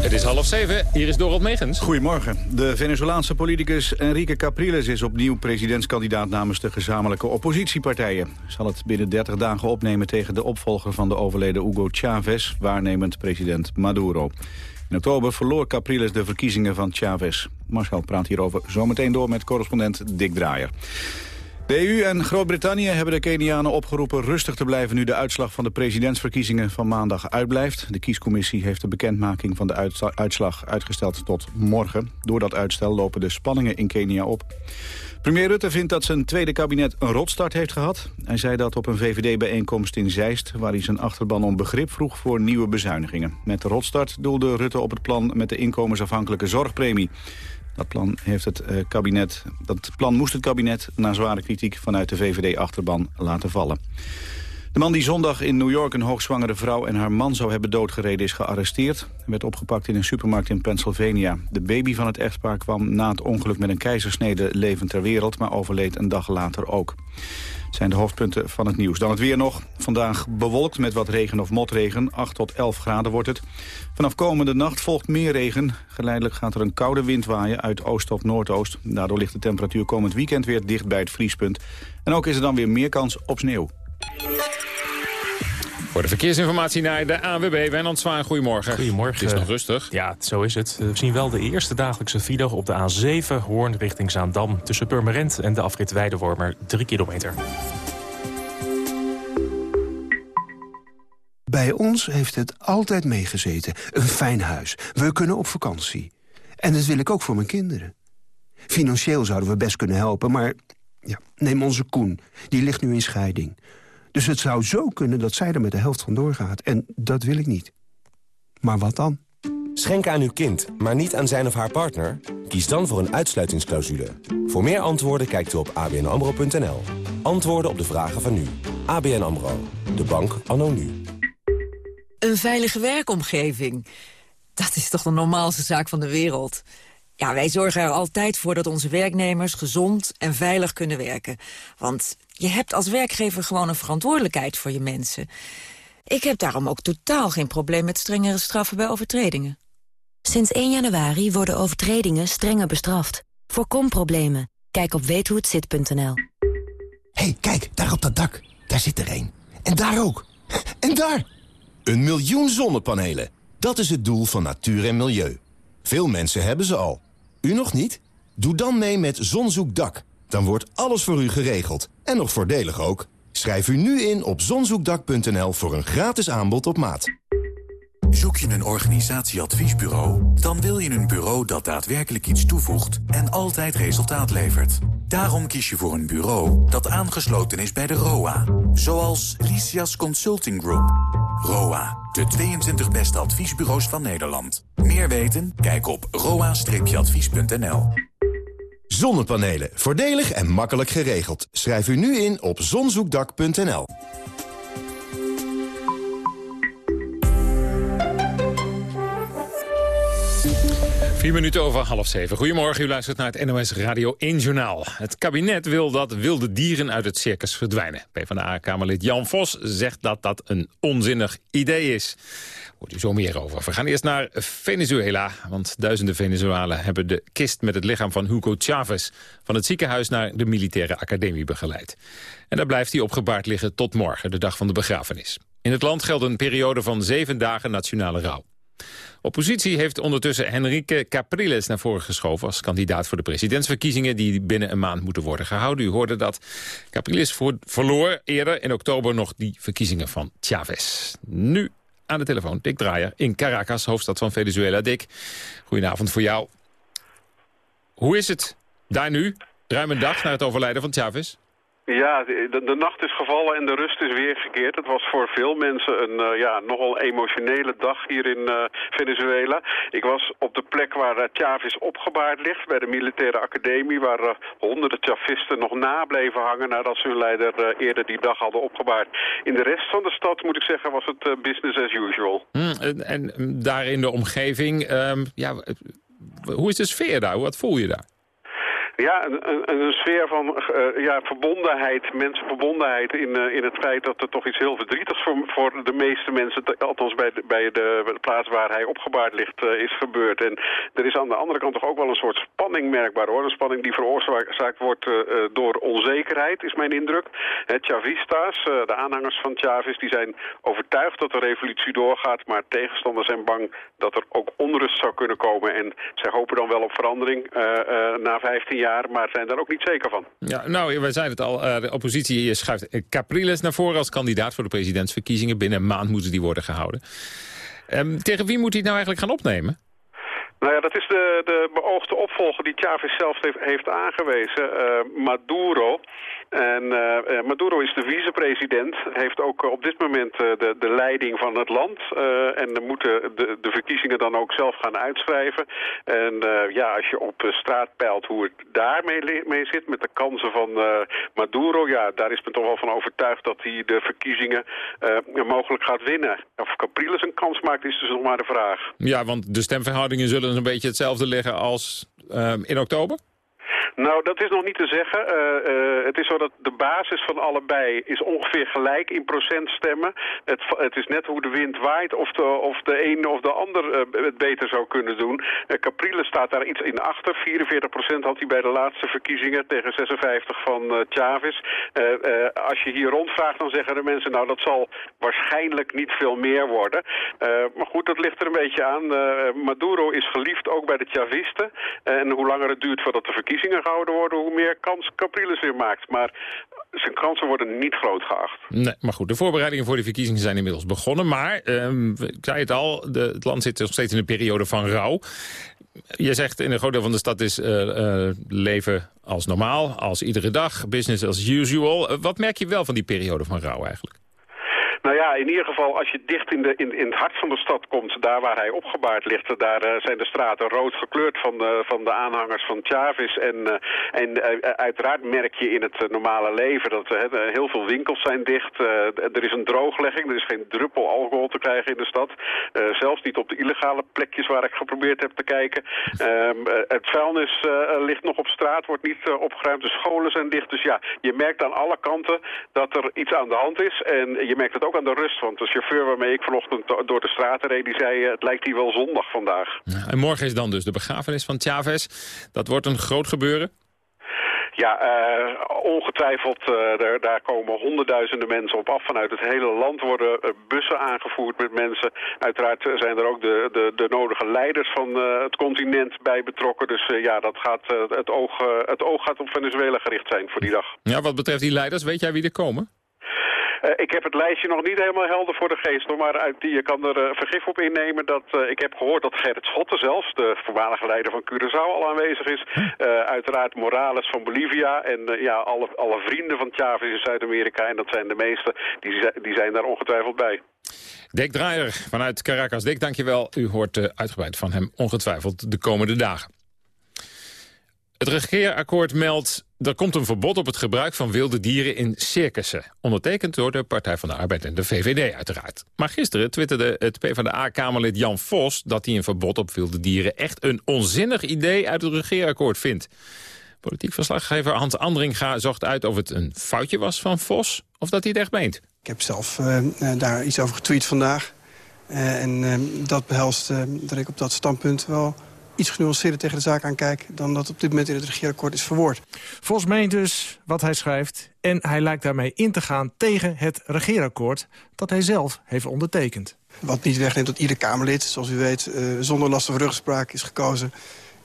[SPEAKER 3] Het is half zeven, hier is Dorot Megens.
[SPEAKER 25] Goedemorgen. De Venezolaanse politicus Enrique Capriles is opnieuw presidentskandidaat namens de gezamenlijke oppositiepartijen. Zal het binnen 30 dagen opnemen tegen de opvolger van de overleden Hugo Chavez, waarnemend president Maduro. In oktober verloor Capriles de verkiezingen van Chavez. Marcel praat hierover zometeen door met correspondent Dick Draaier. De EU en Groot-Brittannië hebben de Kenianen opgeroepen rustig te blijven... nu de uitslag van de presidentsverkiezingen van maandag uitblijft. De kiescommissie heeft de bekendmaking van de uitslag uitgesteld tot morgen. Door dat uitstel lopen de spanningen in Kenia op. Premier Rutte vindt dat zijn tweede kabinet een rotstart heeft gehad. Hij zei dat op een VVD-bijeenkomst in Zeist... waar hij zijn achterban om begrip vroeg voor nieuwe bezuinigingen. Met de rotstart doelde Rutte op het plan met de inkomensafhankelijke zorgpremie. Dat plan, heeft het, eh, kabinet, dat plan moest het kabinet na zware kritiek vanuit de VVD-achterban laten vallen. De man die zondag in New York een hoogzwangere vrouw en haar man zou hebben doodgereden is gearresteerd. Hij werd opgepakt in een supermarkt in Pennsylvania. De baby van het echtpaar kwam na het ongeluk met een keizersnede levend ter wereld, maar overleed een dag later ook. zijn de hoofdpunten van het nieuws. Dan het weer nog. Vandaag bewolkt met wat regen of motregen. 8 tot 11 graden wordt het. Vanaf komende nacht volgt meer regen. Geleidelijk gaat er een koude wind waaien uit oost tot noordoost. Daardoor ligt de temperatuur komend weekend weer dicht bij het vriespunt. En ook is er dan weer meer kans op sneeuw.
[SPEAKER 3] Voor de verkeersinformatie naar de ANWB. Wijnand Zwaan, goedemorgen.
[SPEAKER 26] Goedemorgen.
[SPEAKER 3] Het is nog rustig.
[SPEAKER 26] Ja, zo is het. We zien wel de eerste dagelijkse file op de A7... Hoorn richting Zaandam. Tussen Purmerend en de afrit Weidewormer 3 kilometer.
[SPEAKER 27] Bij ons heeft het altijd meegezeten. Een fijn huis. We kunnen op vakantie. En dat wil ik ook voor mijn kinderen. Financieel zouden we best kunnen helpen, maar... Ja, neem onze Koen. Die ligt nu in scheiding. Dus het zou zo kunnen dat zij er met de helft van doorgaat. En dat wil ik niet. Maar wat dan?
[SPEAKER 28] Schenk aan uw kind, maar niet aan zijn of haar partner? Kies dan voor een uitsluitingsclausule. Voor meer antwoorden kijkt u op abnamro.nl. Antwoorden op de vragen van nu. ABN AMRO. De bank anno nu.
[SPEAKER 29] Een veilige werkomgeving. Dat is toch de normaalste zaak van de wereld. Ja, wij zorgen er altijd voor dat onze werknemers gezond en veilig kunnen werken. Want je hebt als werkgever gewoon een verantwoordelijkheid voor je mensen. Ik heb daarom ook totaal geen probleem met strengere straffen bij overtredingen.
[SPEAKER 30] Sinds 1 januari worden overtredingen strenger bestraft. Voorkom problemen. Kijk op weethohetzit.nl.
[SPEAKER 31] hey, kijk, daar op dat dak. Daar zit er één. En daar ook. En daar!
[SPEAKER 28] Een miljoen zonnepanelen. Dat is het doel van natuur en milieu. Veel mensen hebben ze al. U nog niet? Doe dan mee met Zonzoekdak. Dan wordt alles voor u geregeld. En nog voordelig ook. Schrijf u nu in op zonzoekdak.nl voor een gratis aanbod op maat.
[SPEAKER 32] Zoek je een organisatieadviesbureau? Dan wil je een bureau dat daadwerkelijk iets toevoegt en altijd resultaat levert. Daarom kies je voor een bureau dat aangesloten is bij de ROA. Zoals Lysias Consulting Group. ROA, de 22 beste adviesbureaus van Nederland. Meer weten? Kijk op roa-advies.nl.
[SPEAKER 28] Zonnepanelen. Voordelig en makkelijk geregeld. Schrijf u nu in op zonzoekdak.nl.
[SPEAKER 3] Vier minuten over half zeven. Goedemorgen, u luistert naar het NOS Radio 1 Journaal. Het kabinet wil dat wilde dieren uit het circus verdwijnen. PvdA-kamerlid Jan Vos zegt dat dat een onzinnig idee is. Hoort u zo meer over. We gaan eerst naar Venezuela, want duizenden Venezolanen hebben de kist met het lichaam van Hugo Chavez van het ziekenhuis naar de militaire academie begeleid. En daar blijft hij opgebaard liggen tot morgen, de dag van de begrafenis. In het land geldt een periode van zeven dagen nationale rouw. Oppositie heeft ondertussen Henrique Capriles naar voren geschoven... als kandidaat voor de presidentsverkiezingen... die binnen een maand moeten worden gehouden. U hoorde dat Capriles verloor eerder in oktober nog die verkiezingen van Chavez. Nu aan de telefoon Dick Draaier in Caracas, hoofdstad van Venezuela. Dick, goedenavond voor jou. Hoe is het daar nu, ruim een dag na het overlijden van Chavez?
[SPEAKER 33] Ja, de, nacht is gevallen en de rust is weer gekeerd. Het was voor veel mensen een uh, ja, nogal emotionele dag hier in uh, Venezuela. Ik was op de plek waar uh, Chavez opgebaard ligt, bij de militaire academie... waar honderden Chavisten nog nableven hangen nadat ze hun leider eerder die dag hadden opgebaard. In de rest van de stad, moet ik zeggen, was het business as usual.
[SPEAKER 3] Hmm, en, en, daar in de omgeving, um, ja, hoe is de sfeer daar? Wat voel je daar?
[SPEAKER 33] Ja, een, een, sfeer van uh, ja, verbondenheid, mensenverbondenheid in, uh, in het feit dat er toch iets heel verdrietigs voor, voor de meeste mensen, althans bij de, bij de, plaats waar hij opgebaard ligt, uh, is gebeurd. En er is aan de andere kant toch ook wel een soort spanning merkbaar hoor. Een spanning die veroorzaakt wordt door onzekerheid, is mijn indruk. Chavistas, de aanhangers van Chavez, die zijn overtuigd dat de revolutie doorgaat, maar tegenstanders zijn bang dat er ook onrust zou kunnen komen. En zij hopen dan wel op verandering na 15 jaar maar zijn daar ook niet zeker van.
[SPEAKER 3] Ja, nou, wij zeiden het al, uh, de oppositie schuift Capriles naar voren als kandidaat voor de presidentsverkiezingen. Binnen een maand moeten die worden gehouden. Um, tegen wie moet hij het nou eigenlijk gaan opnemen?
[SPEAKER 33] Nou ja, dat is de, de beoogde opvolger die Chavez zelf heeft, heeft aangewezen, uh, Maduro. En uh, Maduro is de vicepresident, heeft ook op dit moment uh, de, de leiding van het land. en dan moeten de, de verkiezingen dan ook zelf gaan uitschrijven. En ja, als je op straat peilt hoe het daarmee mee zit met de kansen van Maduro... ja, daar is men toch wel van overtuigd dat hij de verkiezingen mogelijk gaat winnen. Of Capriles een kans maakt is dus nog maar de vraag.
[SPEAKER 3] Ja, want de stemverhoudingen zullen een beetje hetzelfde liggen als in oktober?
[SPEAKER 33] Nou, dat is nog niet te zeggen. Uh, uh, het is zo dat de basis van allebei is ongeveer gelijk in procent stemmen. Het, het is net hoe de wind waait of de, of de een of de ander uh, het beter zou kunnen doen. Capriles staat daar iets in achter. 44 procent had hij bij de laatste verkiezingen tegen 56 van Chavez. als je hier rondvraagt, dan zeggen de mensen... nou, dat zal waarschijnlijk niet veel meer worden. maar goed, dat ligt er een beetje aan. Maduro is geliefd ook bij de Chavisten. en hoe langer het duurt voordat de verkiezingen gehouden worden... hoe meer kans Capriles weer maakt. Maar zijn kansen worden niet groot geacht.
[SPEAKER 3] Nee, maar goed, de voorbereidingen voor de verkiezingen zijn inmiddels begonnen. Maar, um, ik zei het al, de, het land zit nog steeds in een periode van rouw. Je zegt in een groot deel van de stad is uh, uh, leven als normaal, als iedere dag, business as usual. Uh, wat merk je wel van die periode van rouw eigenlijk?
[SPEAKER 33] Nou ja, in ieder geval als je dicht in, de, in, in het hart van de stad komt, daar waar hij opgebaard ligt, daar uh, zijn de straten rood gekleurd van, uh, van de aanhangers van Chavez. En, uh, en uiteraard merk je in het normale leven dat heel veel winkels zijn dicht. er is een drooglegging, er is geen druppel alcohol te krijgen in de stad. zelfs niet op de illegale plekjes waar ik geprobeerd heb te kijken. Ehm, het vuilnis ligt nog op straat, wordt niet opgeruimd. De scholen zijn dicht. Dus ja, je merkt aan alle kanten dat er iets aan de hand is. En je merkt het ook aan de rust. Want de chauffeur waarmee ik vanochtend door de straten reed... die zei, eh, het lijkt hier wel zondag vandaag.
[SPEAKER 3] en morgen is dan dus de begrafenis van Chavez. Dat wordt een groot gebeuren?
[SPEAKER 33] Ja, uh, ongetwijfeld, uh, daar, daar, komen honderdduizenden mensen op af. Vanuit het hele land worden uh, bussen aangevoerd met mensen. Uiteraard zijn er ook de, de, de nodige leiders van het continent bij betrokken. Dus ja, dat gaat, het, oog, het oog gaat op Venezuela gericht zijn voor die dag.
[SPEAKER 3] Ja, wat betreft die leiders, weet jij wie er komen?
[SPEAKER 33] Uh, ik heb het lijstje nog niet helemaal helder voor de geest, maar uit die, je kan er uh, vergif op innemen dat uh, ik heb gehoord dat Gerrit Schotten zelfs, de voormalige leider van Curaçao, al aanwezig is. uiteraard Morales van Bolivia en ja, alle, alle vrienden van Chavez in Zuid-Amerika, en dat zijn de meeste, die, die zijn daar ongetwijfeld bij.
[SPEAKER 3] Dick Draaier vanuit Caracas. Dick, dankjewel. U hoort uitgebreid van hem ongetwijfeld de komende dagen. Het regeerakkoord meldt... er komt een verbod op het gebruik van wilde dieren in circussen. Ondertekend door de Partij van de Arbeid en de VVD uiteraard. Maar gisteren twitterde het PvdA-kamerlid Jan Vos... dat hij een verbod op wilde dieren echt een onzinnig idee uit het regeerakkoord vindt. Politiek verslaggever Hans Andringa zocht uit of het een foutje was van Vos... of dat hij het echt meent.
[SPEAKER 34] Ik heb zelf uh, daar iets over getweet vandaag. Uh, en dat behelst dat ik op dat standpunt wel iets genuanceerder tegen de zaak aankijk... dan dat op dit moment in het regeerakkoord is verwoord.
[SPEAKER 35] Vos meent dus wat hij schrijft... en hij lijkt daarmee in te gaan tegen het regeerakkoord... dat hij zelf heeft ondertekend.
[SPEAKER 34] Wat niet wegneemt dat ieder Kamerlid, zoals u weet... Uh, zonder last van rugspraak is gekozen...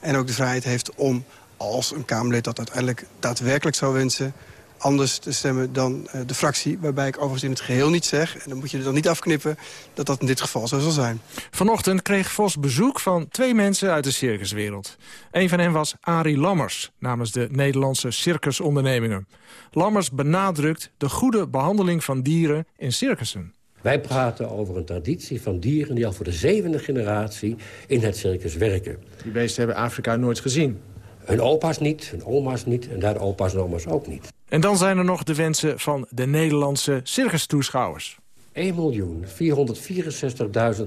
[SPEAKER 34] en ook de vrijheid heeft om, als een Kamerlid dat uiteindelijk daadwerkelijk zou wensen anders te stemmen dan uh, de fractie. Waarbij ik overigens in het geheel niet zeg, en dan moet je er dan niet afknippen... dat dat in dit geval zo zal zijn.
[SPEAKER 35] Vanochtend kreeg Vos bezoek van twee mensen uit de circuswereld. Een van hen was Arie Lammers, namens de Nederlandse circusondernemingen. Lammers benadrukt de goede behandeling van dieren in circussen.
[SPEAKER 36] Wij praten over een traditie van dieren die al voor de zevende generatie in het circus werken.
[SPEAKER 35] Die beesten hebben Afrika nooit gezien.
[SPEAKER 36] Hun opa's niet, hun oma's niet en daar opa's en oma's ook niet.
[SPEAKER 35] En dan zijn er nog de wensen van de Nederlandse circustoeschouwers.
[SPEAKER 36] 1.464.000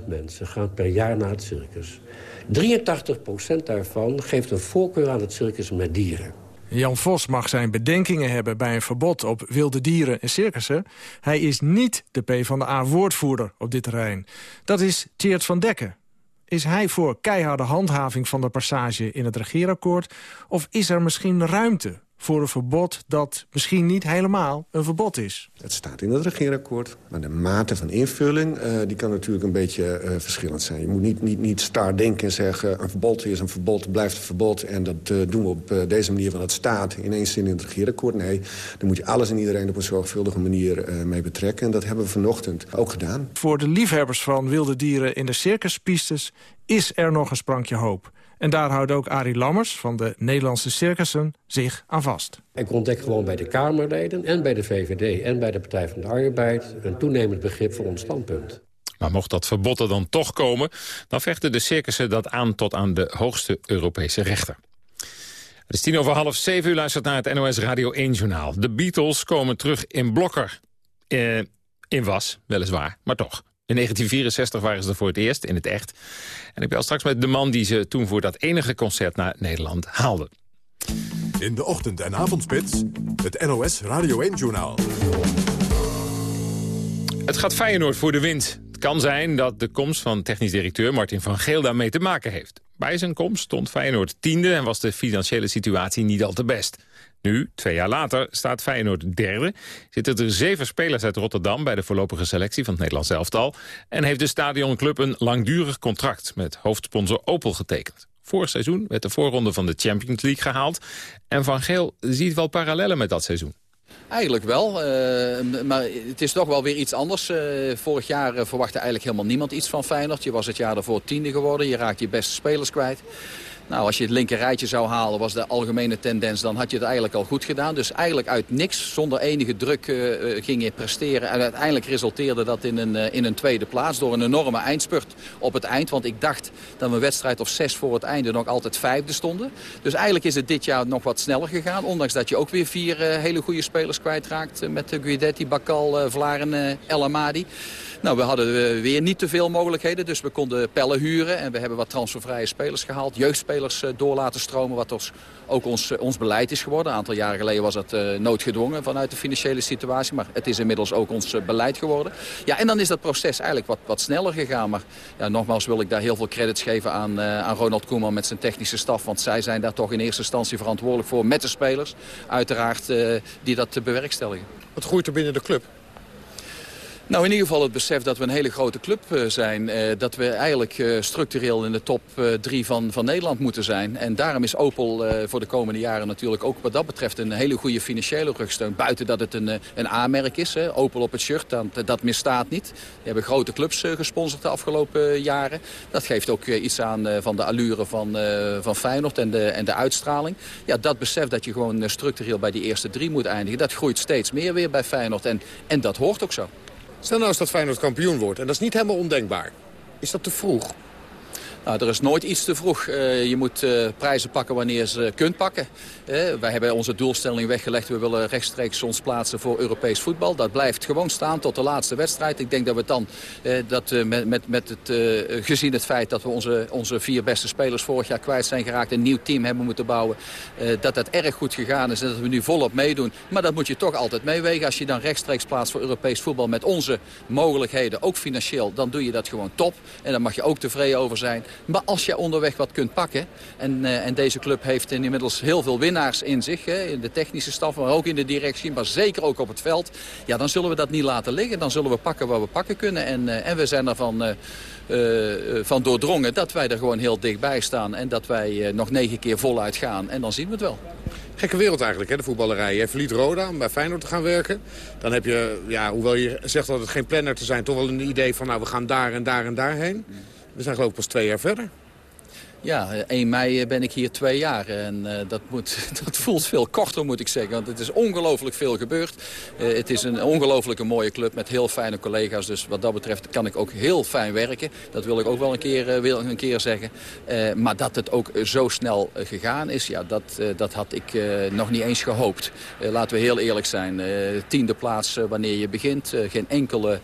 [SPEAKER 36] mensen gaan per jaar naar het circus. 83% daarvan geeft een voorkeur aan het circus met dieren.
[SPEAKER 35] Jan Vos mag zijn bedenkingen hebben bij een verbod op wilde dieren en circussen. Hij is niet de PvdA-woordvoerder op dit terrein. Dat is Tjeerd van Dekken. Is hij voor keiharde handhaving van de passage in het regeerakkoord... of is er misschien ruimte voor een verbod dat misschien niet helemaal een verbod is.
[SPEAKER 37] Het staat in het regeerakkoord, maar de mate van invulling... Uh, die kan natuurlijk een beetje uh, verschillend zijn. Je moet niet, niet, niet star denken en zeggen... een verbod is een verbod, blijft een verbod... en dat uh, doen we op deze manier van het staat in één zin in het regeerakkoord. Nee, dan moet je alles en iedereen op een zorgvuldige manier mee betrekken. En dat hebben we vanochtend ook gedaan.
[SPEAKER 35] Voor de liefhebbers van wilde dieren in de circuspistes is er nog een sprankje hoop. En daar houdt ook Arie Lammers van de Nederlandse circussen zich aan vast.
[SPEAKER 36] Ik ontdek gewoon bij de Kamerleden en bij de VVD en bij de Partij van de Arbeid... een toenemend begrip voor ons standpunt.
[SPEAKER 3] Maar mocht dat verbod er dan toch komen... dan vechten de circussen dat aan tot aan de hoogste Europese rechter. Het is tien over half zeven. U luistert naar het NOS Radio 1-journaal. De Beatles komen terug in Blokker. Eh, in Was, weliswaar, maar toch. In 1964 waren ze er voor het eerst, in het echt. En ik bel straks met de man die ze toen voor dat enige concert naar Nederland haalde.
[SPEAKER 2] In de ochtend- en avondspits, het NOS Radio 1-journaal.
[SPEAKER 3] Het gaat Feyenoord voor de wind. Het kan zijn dat de komst van technisch directeur Martin van Geel daarmee te maken heeft. Bij zijn komst stond Feyenoord tiende en was de financiële situatie niet al te best. Nu, twee jaar later, staat Feyenoord derde. Zitten er zeven spelers uit Rotterdam bij de voorlopige selectie van het Nederlands elftal. En heeft de stadionclub een langdurig contract met hoofdsponsor Opel getekend. Vorig seizoen werd de voorronde van de Champions League gehaald. En Van Geel ziet wel parallellen met dat seizoen.
[SPEAKER 38] Eigenlijk wel, uh, maar het is toch wel weer iets anders. Uh, vorig jaar uh, verwachtte eigenlijk helemaal niemand iets van Feyenoord. Je was het jaar daarvoor tiende geworden, je raakt je beste spelers kwijt. Nou, als je het linker rijtje zou halen, was de algemene tendens, dan had je het eigenlijk al goed gedaan. Dus eigenlijk uit niks, zonder enige druk, uh, ging je presteren. En uiteindelijk resulteerde dat in een, uh, in een tweede plaats door een enorme eindspurt op het eind. Want ik dacht dat we wedstrijd of zes voor het einde nog altijd vijfde stonden. Dus eigenlijk is het dit jaar nog wat sneller gegaan. Ondanks dat je ook weer vier hele goede spelers kwijtraakt. met Guidetti, Bakal, Vlaar en El Amadi. Nou, we hadden weer niet te veel mogelijkheden, dus we konden pellen huren. En we hebben wat transfervrije spelers gehaald. Jeugdspelers door laten stromen, wat ons, ook ons, ons beleid is geworden. Een aantal jaren geleden was het uh, noodgedwongen vanuit de financiële situatie. Maar het is inmiddels ook ons beleid geworden. Ja, en dan is dat proces eigenlijk wat, wat sneller gegaan. Maar ja, nogmaals wil ik daar heel veel credits geven aan, aan Ronald Koeman met zijn technische staf. Want zij zijn daar toch in eerste instantie verantwoordelijk voor met de spelers. Uiteraard die dat bewerkstelligen.
[SPEAKER 39] Wat groeit er binnen de club?
[SPEAKER 38] Nou, in ieder geval het besef dat we een hele grote club uh, zijn. Uh, dat we eigenlijk uh, structureel in de top drie van, van Nederland moeten zijn. En daarom is Opel voor de komende jaren natuurlijk ook wat dat betreft een hele goede financiële rugsteun. Buiten dat het een, een A-merk is. Hè. Opel op het shirt, dat, dat misstaat niet. Die hebben grote clubs gesponsord de afgelopen jaren. Dat geeft ook iets aan van de allure van, van Feyenoord en de, en de uitstraling. Ja, dat besef dat je gewoon structureel bij die eerste drie moet eindigen. Dat groeit steeds meer weer bij Feyenoord. En, en dat hoort ook zo.
[SPEAKER 39] Stel nou eens dat Feyenoord kampioen wordt. En dat is niet helemaal ondenkbaar. Is dat te vroeg?
[SPEAKER 38] Nou, er is nooit iets te vroeg. Uh, je moet uh, prijzen pakken wanneer ze kunt pakken. Uh, wij hebben onze doelstelling weggelegd. We willen rechtstreeks ons plaatsen voor Europees voetbal. Dat blijft gewoon staan tot de laatste wedstrijd. Ik denk dat we dan, dat, met, met, met het, gezien het feit dat we onze, onze vier beste spelers vorig jaar kwijt zijn geraakt... een nieuw team hebben moeten bouwen, dat dat erg goed gegaan is. En dat we nu volop meedoen. Maar dat moet je toch altijd meewegen. Als je dan rechtstreeks plaatst voor Europees voetbal met onze mogelijkheden, ook financieel... dan doe je dat gewoon top. En daar mag je ook tevreden over zijn. Maar als je onderweg wat kunt pakken... en, uh, en deze club heeft inmiddels heel veel winnaars in zich... Hè, in de technische staf, maar ook in de directie... maar zeker ook op het veld... ja, dan zullen we dat niet laten liggen. Dan zullen we pakken wat we pakken kunnen. En, uh, en we zijn ervan uh, van doordrongen dat wij er gewoon heel dichtbij staan... en dat wij nog negen keer voluit gaan. En dan zien we het wel.
[SPEAKER 39] Gekke wereld eigenlijk, hè, de voetballerij. Je verliet Roda om bij Feyenoord te gaan werken. Dan heb je, ja, hoewel je zegt dat het geen planner te zijn... toch wel een idee van, nou, we gaan daar en daar en daarheen. We zijn geloof ik pas twee jaar verder.
[SPEAKER 38] Ja, 1 mei ben ik hier twee jaar en uh, dat, moet, dat voelt veel korter moet ik zeggen. Want het is ongelooflijk veel gebeurd. Het is een ongelooflijke mooie club met heel fijne collega's. Dus wat dat betreft kan ik ook heel fijn werken. Dat wil ik ook wel een keer, wil een keer zeggen. maar dat het ook zo snel gegaan is, ja, dat, dat had ik nog niet eens gehoopt. laten we heel eerlijk zijn. tiende plaats wanneer je begint. geen enkele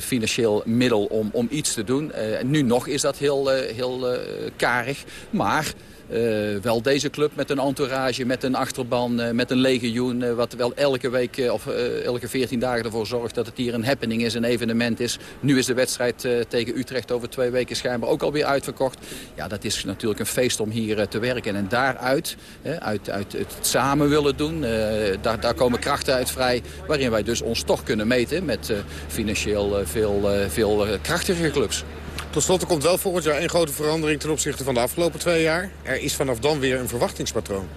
[SPEAKER 38] financieel middel om, om iets te doen. nu nog is dat heel... heel karig. Maar uh, wel deze club met een entourage, met een achterban, uh, met een legioen... Wat wel elke week of elke 14 dagen ervoor zorgt dat het hier een happening is, een evenement is. Nu is de wedstrijd tegen Utrecht over twee weken schijnbaar ook alweer uitverkocht. Ja, dat is natuurlijk een feest om hier te werken. En daaruit, uit, uit het samen willen doen, daar, daar komen krachten uit vrij... waarin wij dus ons toch kunnen meten met financieel veel, veel krachtige clubs.
[SPEAKER 39] Tot slot, komt wel volgend jaar één grote verandering ten opzichte van de afgelopen twee jaar. Er is vanaf dan weer een verwachtingspatroon.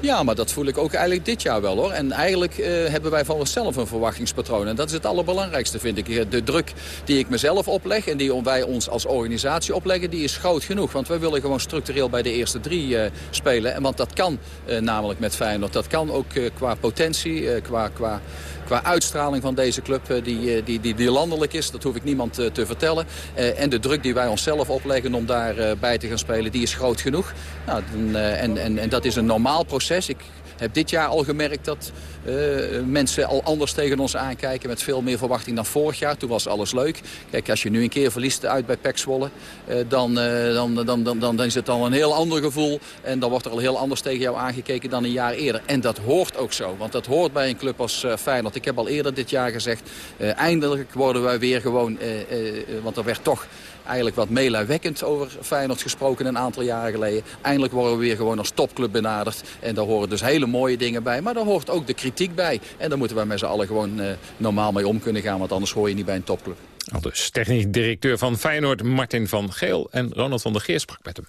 [SPEAKER 38] Ja, maar dat voel ik ook eigenlijk dit jaar wel hoor. En eigenlijk eh, hebben wij van onszelf een verwachtingspatroon. En dat is het allerbelangrijkste vind ik. De druk die ik mezelf opleg en die wij ons als organisatie opleggen... die is groot genoeg. Want wij willen gewoon structureel bij de eerste drie uh, spelen. En want dat kan uh, namelijk met Feyenoord. Dat kan ook qua potentie, qua... qua qua uitstraling van deze club die, die, die, die landelijk is. Dat hoef ik niemand te vertellen. en de druk die wij onszelf opleggen om daarbij bij te gaan spelen, die is groot genoeg. Nou, en, en, en dat is een normaal proces. Ik heb dit jaar al gemerkt dat uh, mensen al anders tegen ons aankijken... met veel meer verwachting dan vorig jaar. Toen was alles leuk. Kijk, als je nu een keer verliest uit bij Pek Zwolle... Uh, dan, dan, dan, dan, dan, is het al een heel ander gevoel. En dan wordt er al heel anders tegen jou aangekeken dan een jaar eerder. En dat hoort ook zo. Want dat hoort bij een club als Feyenoord. Ik heb al eerder dit jaar gezegd... eindelijk worden wij weer gewoon... want er werd toch eigenlijk wat meelijwekkend over Feyenoord gesproken een aantal jaren geleden. Eindelijk worden we weer gewoon als topclub benaderd. En daar horen dus hele mooie dingen bij. Maar daar hoort ook de kritiek bij. En daar moeten wij met z'n allen gewoon uh, normaal mee om kunnen gaan. Want anders hoor je niet bij een topclub.
[SPEAKER 3] Al dus technisch directeur van Feyenoord Martin van Geel. En Ronald van der Geer sprak met hem.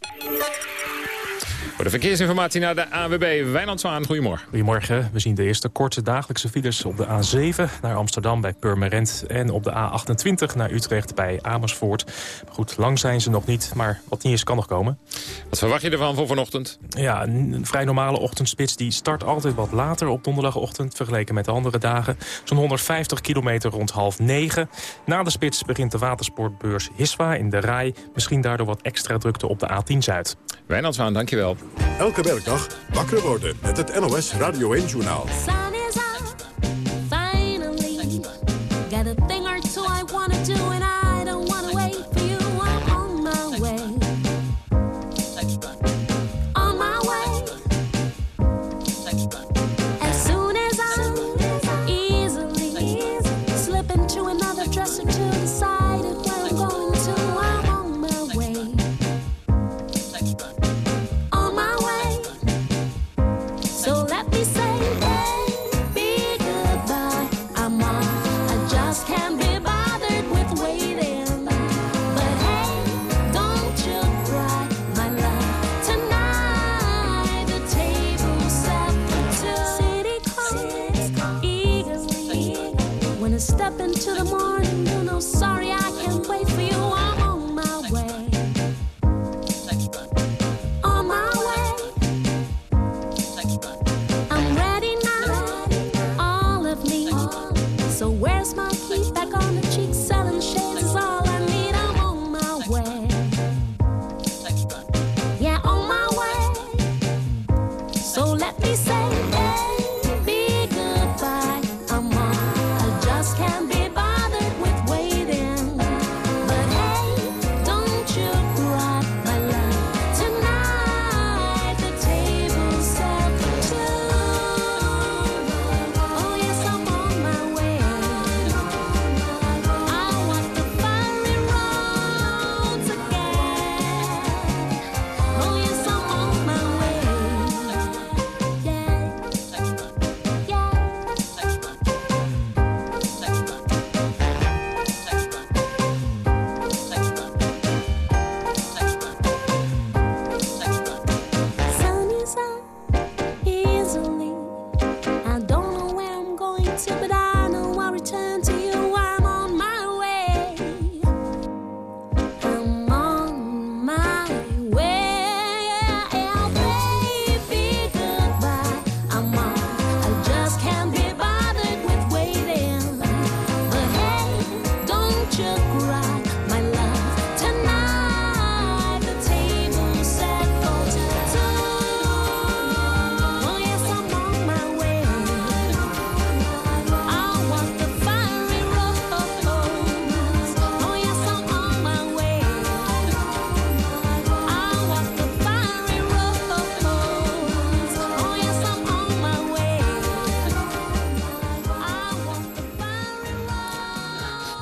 [SPEAKER 3] Voor de verkeersinformatie naar de AWB. Wijnand Zwaan, goedemorgen.
[SPEAKER 26] Goedemorgen. We zien de eerste korte dagelijkse files op de A7 naar Amsterdam bij Purmerend... en op de A28 naar Utrecht bij Amersfoort. Maar goed, lang zijn ze nog niet, maar wat niet is kan nog komen.
[SPEAKER 3] Wat verwacht je ervan voor vanochtend?
[SPEAKER 26] Ja, een vrij normale ochtendspits die start altijd wat later op donderdagochtend... vergeleken met de andere dagen. Zo'n 150 kilometer rond half negen. Na de spits begint de watersportbeurs Hiswa in de Rai. Misschien daardoor wat extra drukte op de A10 Zuid.
[SPEAKER 3] Wijnand Zwaan, dankjewel.
[SPEAKER 40] Elke werkdag wakker worden met het NOS Radio 1-journaal.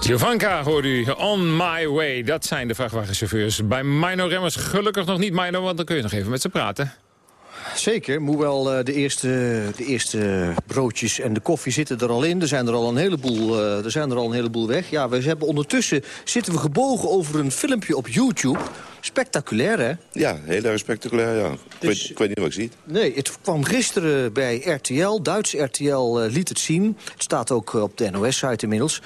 [SPEAKER 3] Jovanka hoorde u, On My Way. Dat zijn de vrachtwagenchauffeurs. Bij Mino Remmers gelukkig nog niet Mino, want dan kun je nog even met ze praten.
[SPEAKER 41] Zeker, hoewel uh, de, eerste, de eerste broodjes en de koffie zitten er al in. Er zijn er al een heleboel, uh, er zijn er al een heleboel weg. Ja, we hebben ondertussen zitten we gebogen over een filmpje op YouTube Spectaculair, hè?
[SPEAKER 42] Ja, heel erg spectaculair, ja. Ik,
[SPEAKER 41] Dus-
[SPEAKER 42] weet, ik weet niet wat ik zie.
[SPEAKER 41] Nee, het kwam gisteren bij RTL. Duits RTL eh, liet het zien. Het staat ook eh, op de NOS-site inmiddels.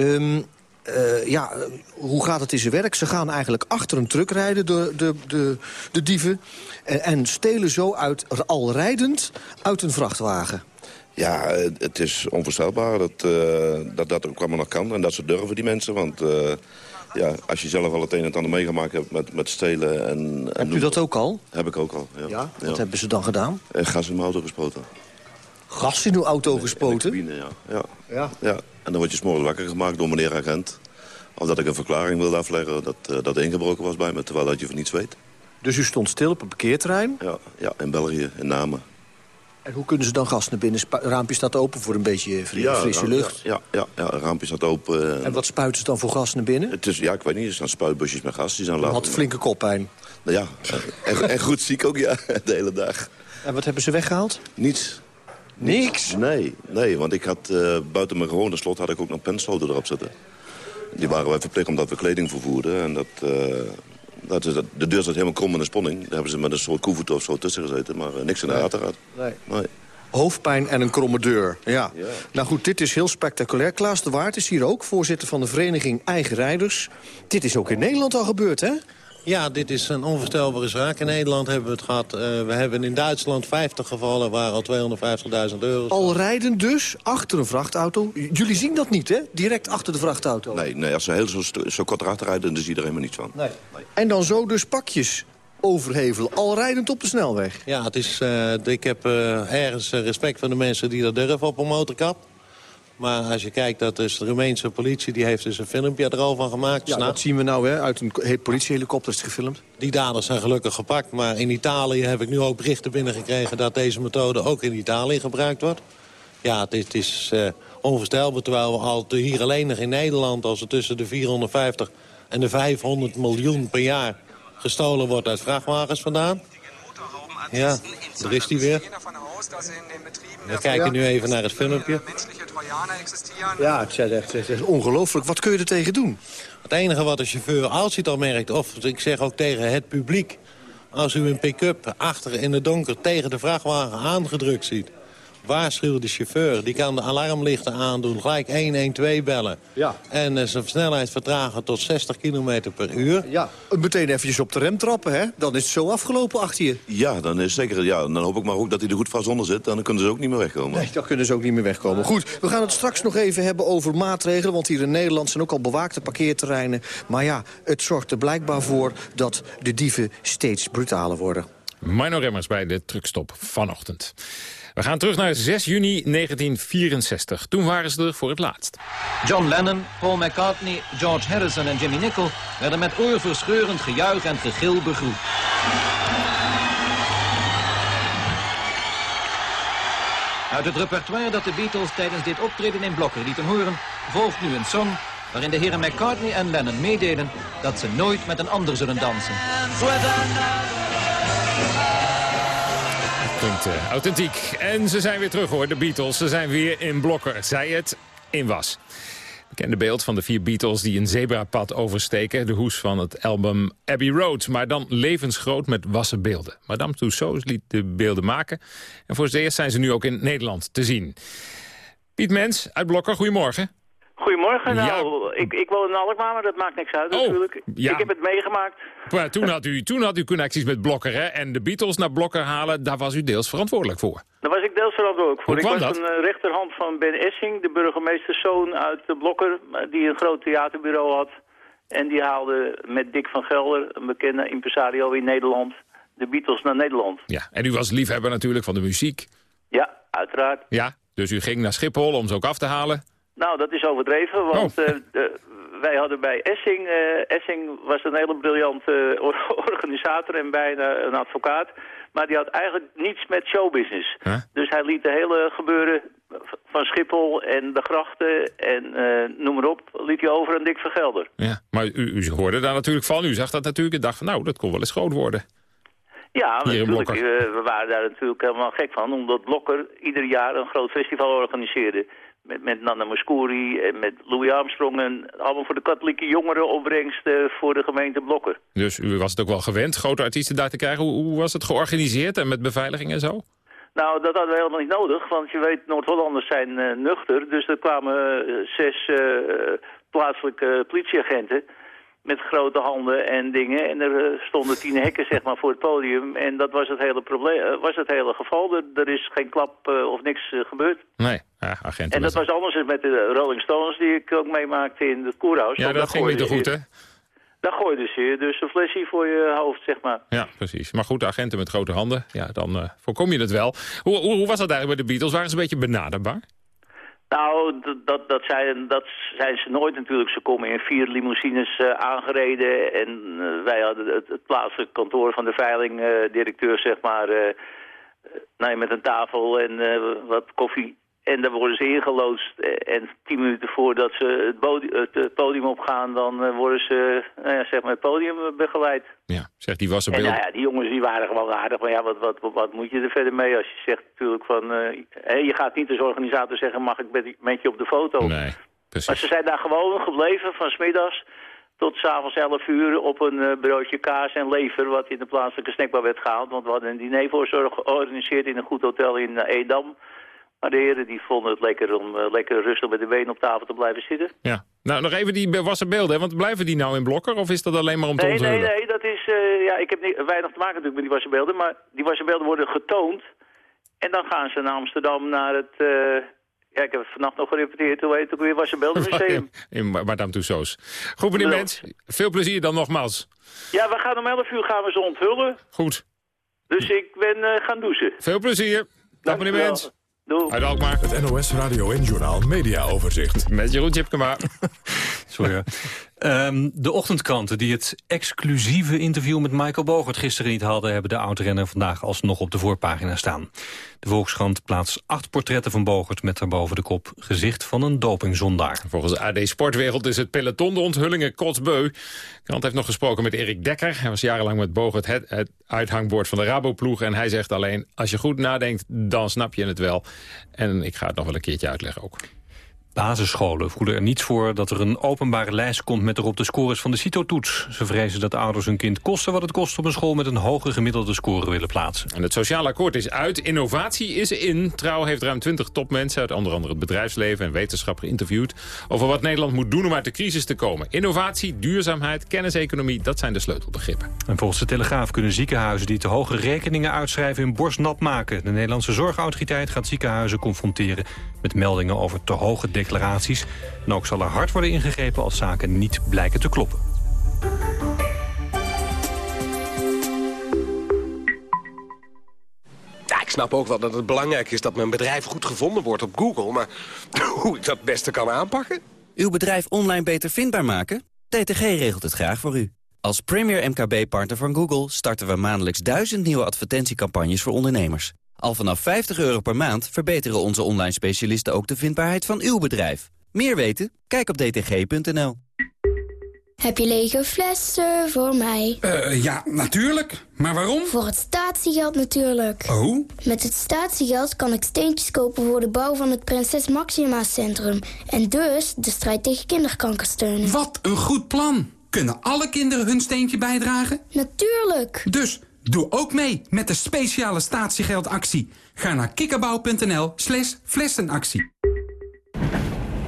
[SPEAKER 41] Ehm, eh, ja, hoe gaat het in zijn werk? Ze gaan eigenlijk achter een truck rijden, de, de, de, de dieven. En, en stelen zo uit, al rijdend uit een vrachtwagen.
[SPEAKER 42] Ja, het is onvoorstelbaar dat, eh, dat dat ook allemaal nog kan. En dat ze durven, die mensen. Want eh, ja, als je zelf al het een en het ander meegemaakt hebt met, met stelen... En, en
[SPEAKER 41] Hebt u dat ook al?
[SPEAKER 42] Heb ik ook al, ja.
[SPEAKER 41] Ja? Wat hebben ze dan gedaan?
[SPEAKER 42] En gas in mijn auto gespoten.
[SPEAKER 41] Gas in uw auto
[SPEAKER 42] In de
[SPEAKER 41] gespoten?
[SPEAKER 42] cabine, ja. Ja.
[SPEAKER 41] Ja.
[SPEAKER 42] ja. En dan word je s'morgens wakker gemaakt door meneer agent. Omdat ik een verklaring wilde afleggen dat, eh, dat ingebroken was bij me... terwijl dat je van niets weet.
[SPEAKER 41] Dus u stond stil op een parkeerterrein?
[SPEAKER 42] Ja, ja in België, in Namen.
[SPEAKER 41] En hoe kunnen ze dan gas naar binnen? Spu- raampje staat open voor een beetje fri- frisse lucht.
[SPEAKER 42] Ja, ja, ja, raampje staat open.
[SPEAKER 41] En wat spuiten ze dan voor gas naar binnen?
[SPEAKER 42] Het is, ja, ik weet niet, er staan spuitbusjes met gas. Die zijn
[SPEAKER 41] had flinke koppijn.
[SPEAKER 42] Nou ja, en, en goed ziek ook, ja, de hele dag.
[SPEAKER 41] En wat hebben ze weggehaald?
[SPEAKER 42] Niets.
[SPEAKER 41] Niks?
[SPEAKER 42] Nee, nee, want ik had eh, buiten mijn gewone slot had ik ook nog pensloten erop zitten. Die waren wij verplicht omdat we kleding vervoerden. En dat, eh, dat is, dat, de deur zat helemaal krom in de sponning. Daar hebben ze met een soort koevoet of zo tussen gezeten. Maar eh, niks in de
[SPEAKER 41] Nee.
[SPEAKER 42] gehad.
[SPEAKER 41] Nee.
[SPEAKER 42] Nee.
[SPEAKER 41] Hoofdpijn en een kromme deur. Ja. Nou goed, dit is heel spectaculair. Klaas de Waard is hier ook, voorzitter van de vereniging Eigen Rijders. Dit is ook in Nederland al gebeurd, hè?
[SPEAKER 43] Ja, dit is een onvoorstelbare zaak. In Nederland hebben we het gehad. eh, we hebben in Duitsland 50 gevallen waar al 250.000 euro.
[SPEAKER 41] Al rijden dus achter een vrachtauto. J- Jullie zien dat niet, hè? Direct achter de vrachtauto.
[SPEAKER 42] Nee, nee, als ze heel zo, zo kort erachter rijden, dan zie je er helemaal niets van.
[SPEAKER 41] Nee. En dan zo dus pakjes overhevelen, al rijdend op de snelweg.
[SPEAKER 43] Ja, het is, eh, ik heb eh, ergens respect voor de mensen die dat durven op een motorkap. Maar als je kijkt, dat is de Roemeense politie... die heeft dus een filmpje er al van gemaakt.
[SPEAKER 41] Ja, dat zien we nou, hè? Uit een he- politiehelikopter is het gefilmd.
[SPEAKER 43] Die daders zijn gelukkig gepakt. Maar in Italië heb ik nu ook berichten binnengekregen... dat deze methode ook in Italië gebruikt wordt. Ja, het is, het is eh, onvoorstelbaar. Terwijl we al te- hier alleen nog in Nederland... als er tussen de 450 en de 500 miljoen per jaar... gestolen wordt uit vrachtwagens vandaan. Ja, daar is die weer. We kijken nu even naar het filmpje.
[SPEAKER 41] Ja, ik zei echt, het is ongelooflijk. Wat kun je er tegen doen?
[SPEAKER 43] Het enige wat de chauffeur, als hij het al merkt... of ik zeg ook tegen het publiek... als u een pick-up achter in het donker tegen de vrachtwagen aangedrukt ziet... waarschuw de chauffeur. Die kan de alarmlichten aandoen, gelijk 112 bellen.
[SPEAKER 41] Ja.
[SPEAKER 43] En eh, zijn snelheid vertragen tot 60 km per uur.
[SPEAKER 41] Ja, meteen eventjes op de rem trappen, hè? Dan is het zo afgelopen achter je.
[SPEAKER 42] Ja, dan is zeker, ja, dan hoop ik maar ook dat hij er goed vast onder zit. Dan kunnen ze ook niet meer wegkomen.
[SPEAKER 41] Nee, dan kunnen ze ook niet meer wegkomen. Goed, we gaan het straks nog even hebben over maatregelen... want hier in Nederland zijn ook al bewaakte parkeerterreinen. Maar ja, het zorgt er blijkbaar voor dat de dieven steeds brutaler worden.
[SPEAKER 3] Mino Remmers bij de truckstop vanochtend. We gaan terug naar 6 juni 1964. Toen waren ze er voor het laatst.
[SPEAKER 44] John Lennon, Paul McCartney, George Harrison en Jimmy Nicol werden met oorverscheurend gejuich en gegil begroet. Uit het repertoire dat de Beatles tijdens dit optreden in Blokker lieten horen, volgt nu een song waarin de heren McCartney en Lennon meedelen dat ze nooit met een ander zullen dansen.
[SPEAKER 3] Authentiek. En ze zijn weer terug hoor, de Beatles. Ze zijn weer in Blokker. Zij het in was. Bekende beeld van de vier Beatles die een zebrapad oversteken. De hoes van het album Abbey Road. Maar dan levensgroot met wassen beelden. Madame Tussauds liet de beelden maken. En voor het eerst zijn ze nu ook in Nederland te zien. Piet Mens uit Blokker, goedemorgen.
[SPEAKER 45] Goedemorgen. Nou, ik, ik woon in Alkmaar, maar dat maakt niks uit natuurlijk.
[SPEAKER 3] ja.
[SPEAKER 45] Ik heb het meegemaakt.
[SPEAKER 3] Maar toen, had u, toen had u connecties met Blokker, hè? En de Beatles naar Blokker halen, daar was u deels verantwoordelijk voor.
[SPEAKER 45] Daar was ik deels verantwoordelijk voor.
[SPEAKER 3] Hoe
[SPEAKER 45] ik was
[SPEAKER 3] dat?
[SPEAKER 45] een eh, rechterhand van Ben Essing, de burgemeesterszoon uit de Blokker, eh, die een groot theaterbureau had. En die haalde met Dick van Gelder, een bekende impresario in Nederland, de Beatles naar Nederland.
[SPEAKER 3] Ja, en u was liefhebber natuurlijk van de muziek.
[SPEAKER 45] Ja, uiteraard.
[SPEAKER 3] Ja, dus u ging naar Schiphol om ze ook af te halen.
[SPEAKER 45] Nou, dat is overdreven, want
[SPEAKER 3] Oh.
[SPEAKER 45] eh, de- wij hadden bij Essing... eh, Essing was een hele briljante eh, or- organisator en bijna een advocaat. Maar die had eigenlijk niets met showbusiness. Dus hij liet de hele gebeuren van Schiphol en de grachten en eh, noem maar op... liet hij over aan Dick Vergelder.
[SPEAKER 3] Ja, maar u, u hoorde daar natuurlijk van. U zag dat natuurlijk en dacht van, nou, dat kon wel eens groot worden.
[SPEAKER 45] Ja, natuurlijk. Eh, we waren daar natuurlijk helemaal gek van... omdat Blokker ieder jaar een groot festival organiseerde... met, met Nana Mouskouri en met Louis Armstrong. En allemaal voor de katholieke jongerenopbrengst voor de gemeente Blokken.
[SPEAKER 3] Dus u was het ook wel gewend grote artiesten daar te krijgen. Hoe, hoe was het georganiseerd en met beveiliging en zo?
[SPEAKER 45] Nou, dat hadden we helemaal niet nodig, want je weet, Noord-Hollanders zijn uh, nuchter. Dus er kwamen uh, zes uh, plaatselijke politieagenten met grote handen en dingen. En er stonden tien hekken zeg maar, voor het podium. En dat was het hele, probleem, was het hele geval. Er, er is geen klap of niks gebeurd.
[SPEAKER 3] Nee, ja, agenten.
[SPEAKER 45] En dat was anders met de Rolling Stones die ik ook meemaakte in het koerhuis.
[SPEAKER 3] Ja, dat ging niet goed, hè?
[SPEAKER 45] Daar gooiden ze je dus een flesje voor je hoofd, zeg maar.
[SPEAKER 3] Ja, precies. Maar goed, agenten met grote handen, ja, dan uh, voorkom je het wel. Hoe, hoe, hoe, was dat eigenlijk bij de Beatles? Waren ze een beetje benaderbaar?
[SPEAKER 45] Nou, dat, dat, zijn, dat zijn ze nooit natuurlijk. Ze komen in vier limousines uh, aangereden. En uh, wij hadden het, het plaatselijke kantoor van de veilingdirecteur, zeg maar... nee, met een tafel en wat koffie en dan worden ze ingeloodst. En tien minuten voordat ze het, podium, het podium opgaan, dan worden ze nou ja, zeg maar het podium begeleid.
[SPEAKER 3] Ja, zeg die was
[SPEAKER 45] En nou ja, die jongens die waren gewoon aardig. Maar ja, wat, wat, wat, wat moet je er verder mee als je zegt natuurlijk van... Uh, je gaat niet als organisator zeggen, mag ik met, je op de foto?
[SPEAKER 3] Nee, precies.
[SPEAKER 45] Maar ze zijn daar gewoon gebleven van smiddags tot s'avonds 11 uur op een broodje kaas en lever... wat in de plaatselijke snackbar werd gehaald. Want we hadden een diner voor georganiseerd in een goed hotel in Edam... Maar de heren die vonden het lekker om uh, lekker rustig met de benen op tafel te blijven zitten.
[SPEAKER 3] Ja. Nou, nog even die wassen beelden, hè? want blijven die nou in blokker of is dat alleen maar om te
[SPEAKER 45] nee,
[SPEAKER 3] onthullen?
[SPEAKER 45] Nee, nee, dat is, uh, ja, ik heb niet, weinig te maken natuurlijk met die wassen beelden, maar die wassen beelden worden getoond. En dan gaan ze naar Amsterdam naar het, uh, ja, ik heb het vannacht nog gerepeteerd, hoe heet het ook weer, Wassenbeeldenmuseum.
[SPEAKER 3] in Madame Tussauds. Goed, meneer Mens, veel plezier dan nogmaals.
[SPEAKER 45] Ja, we gaan om 11 uur gaan we ze onthullen.
[SPEAKER 3] Goed.
[SPEAKER 45] Dus ik ben gaan douchen.
[SPEAKER 3] Veel plezier. Dag meneer Mens.
[SPEAKER 45] Doei.
[SPEAKER 3] Uit Alkmaar.
[SPEAKER 46] Het NOS Radio en Journaal Media Overzicht.
[SPEAKER 3] Met Jeroen Tjepkema.
[SPEAKER 1] Sorry. Um, de ochtendkranten die het exclusieve interview met Michael Bogert gisteren niet hadden... hebben de oud-renner vandaag alsnog op de voorpagina staan. De Volkskrant plaatst acht portretten van Bogert met daarboven de kop... gezicht van een dopingzondaar.
[SPEAKER 3] Volgens AD Sportwereld is het peloton de onthullingen kotsbeu. De krant heeft nog gesproken met Erik Dekker. Hij was jarenlang met Bogert het, het uithangbord van de Raboploeg. En hij zegt alleen, als je goed nadenkt, dan snap je het wel. En ik ga het nog wel een keertje uitleggen ook.
[SPEAKER 1] Basisscholen voelen er niets voor dat er een openbare lijst komt met erop de scores van de CITO-toets. Ze vrezen dat ouders hun kind kosten wat het kost op een school met een hoge gemiddelde score willen plaatsen.
[SPEAKER 3] En het sociaal akkoord is uit, innovatie is in. Trouw heeft ruim 20 topmensen uit onder andere het bedrijfsleven en wetenschap geïnterviewd over wat Nederland moet doen om uit de crisis te komen. Innovatie, duurzaamheid, kenniseconomie, dat zijn de sleutelbegrippen.
[SPEAKER 1] En volgens de Telegraaf kunnen ziekenhuizen die te hoge rekeningen uitschrijven hun borst nat maken. De Nederlandse Zorgautoriteit gaat ziekenhuizen confronteren met meldingen over te hoge declaraties. En ook zal er hard worden ingegrepen als zaken niet blijken te kloppen.
[SPEAKER 47] Ja, ik snap ook wel dat het belangrijk is dat mijn bedrijf goed gevonden wordt op Google. Maar hoe ik dat het beste kan aanpakken?
[SPEAKER 41] Uw bedrijf online beter vindbaar maken? DTG regelt het graag voor u. Als premier MKB-partner van Google starten we maandelijks duizend nieuwe advertentiecampagnes voor ondernemers. Al vanaf 50 euro per maand verbeteren onze online specialisten ook de vindbaarheid van uw bedrijf. Meer weten? Kijk op dtg.nl.
[SPEAKER 48] Heb je lege flessen voor mij?
[SPEAKER 49] Uh, ja, natuurlijk. Maar waarom?
[SPEAKER 48] Voor het statiegeld natuurlijk.
[SPEAKER 49] Oh?
[SPEAKER 48] Met het statiegeld kan ik steentjes kopen voor de bouw van het Prinses Maxima Centrum. En dus de strijd tegen kinderkanker steunen.
[SPEAKER 49] Wat een goed plan. Kunnen alle kinderen hun steentje bijdragen?
[SPEAKER 48] Natuurlijk.
[SPEAKER 49] Dus doe ook mee met de speciale statiegeldactie. Ga naar kikkerbouw.nl slash flessenactie.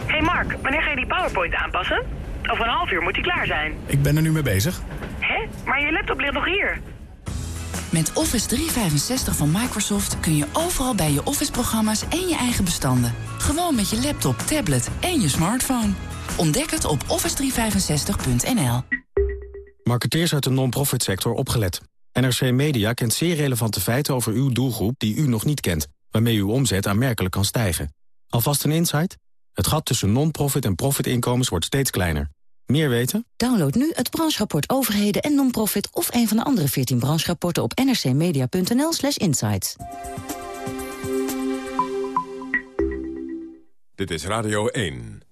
[SPEAKER 50] Hey Mark, wanneer ga je die PowerPoint aanpassen? Over een half uur moet die klaar zijn.
[SPEAKER 49] Ik ben er nu mee bezig.
[SPEAKER 50] Hè? Maar je laptop ligt nog hier.
[SPEAKER 51] Met Office 365 van Microsoft kun je overal bij je Office-programma's en je eigen bestanden. Gewoon met je laptop, tablet en je smartphone. Ontdek het op office365.nl.
[SPEAKER 40] Marketeers uit de non-profit sector opgelet. NRC Media kent zeer relevante feiten over uw doelgroep die u nog niet kent, waarmee uw omzet aanmerkelijk kan stijgen. Alvast een insight? Het gat tussen non-profit en profitinkomens wordt steeds kleiner. Meer weten?
[SPEAKER 52] Download nu het brancherapport Overheden en Non-Profit... of een van de andere 14 brancherapporten op nrcmedia.nl slash insights.
[SPEAKER 46] Dit is Radio 1.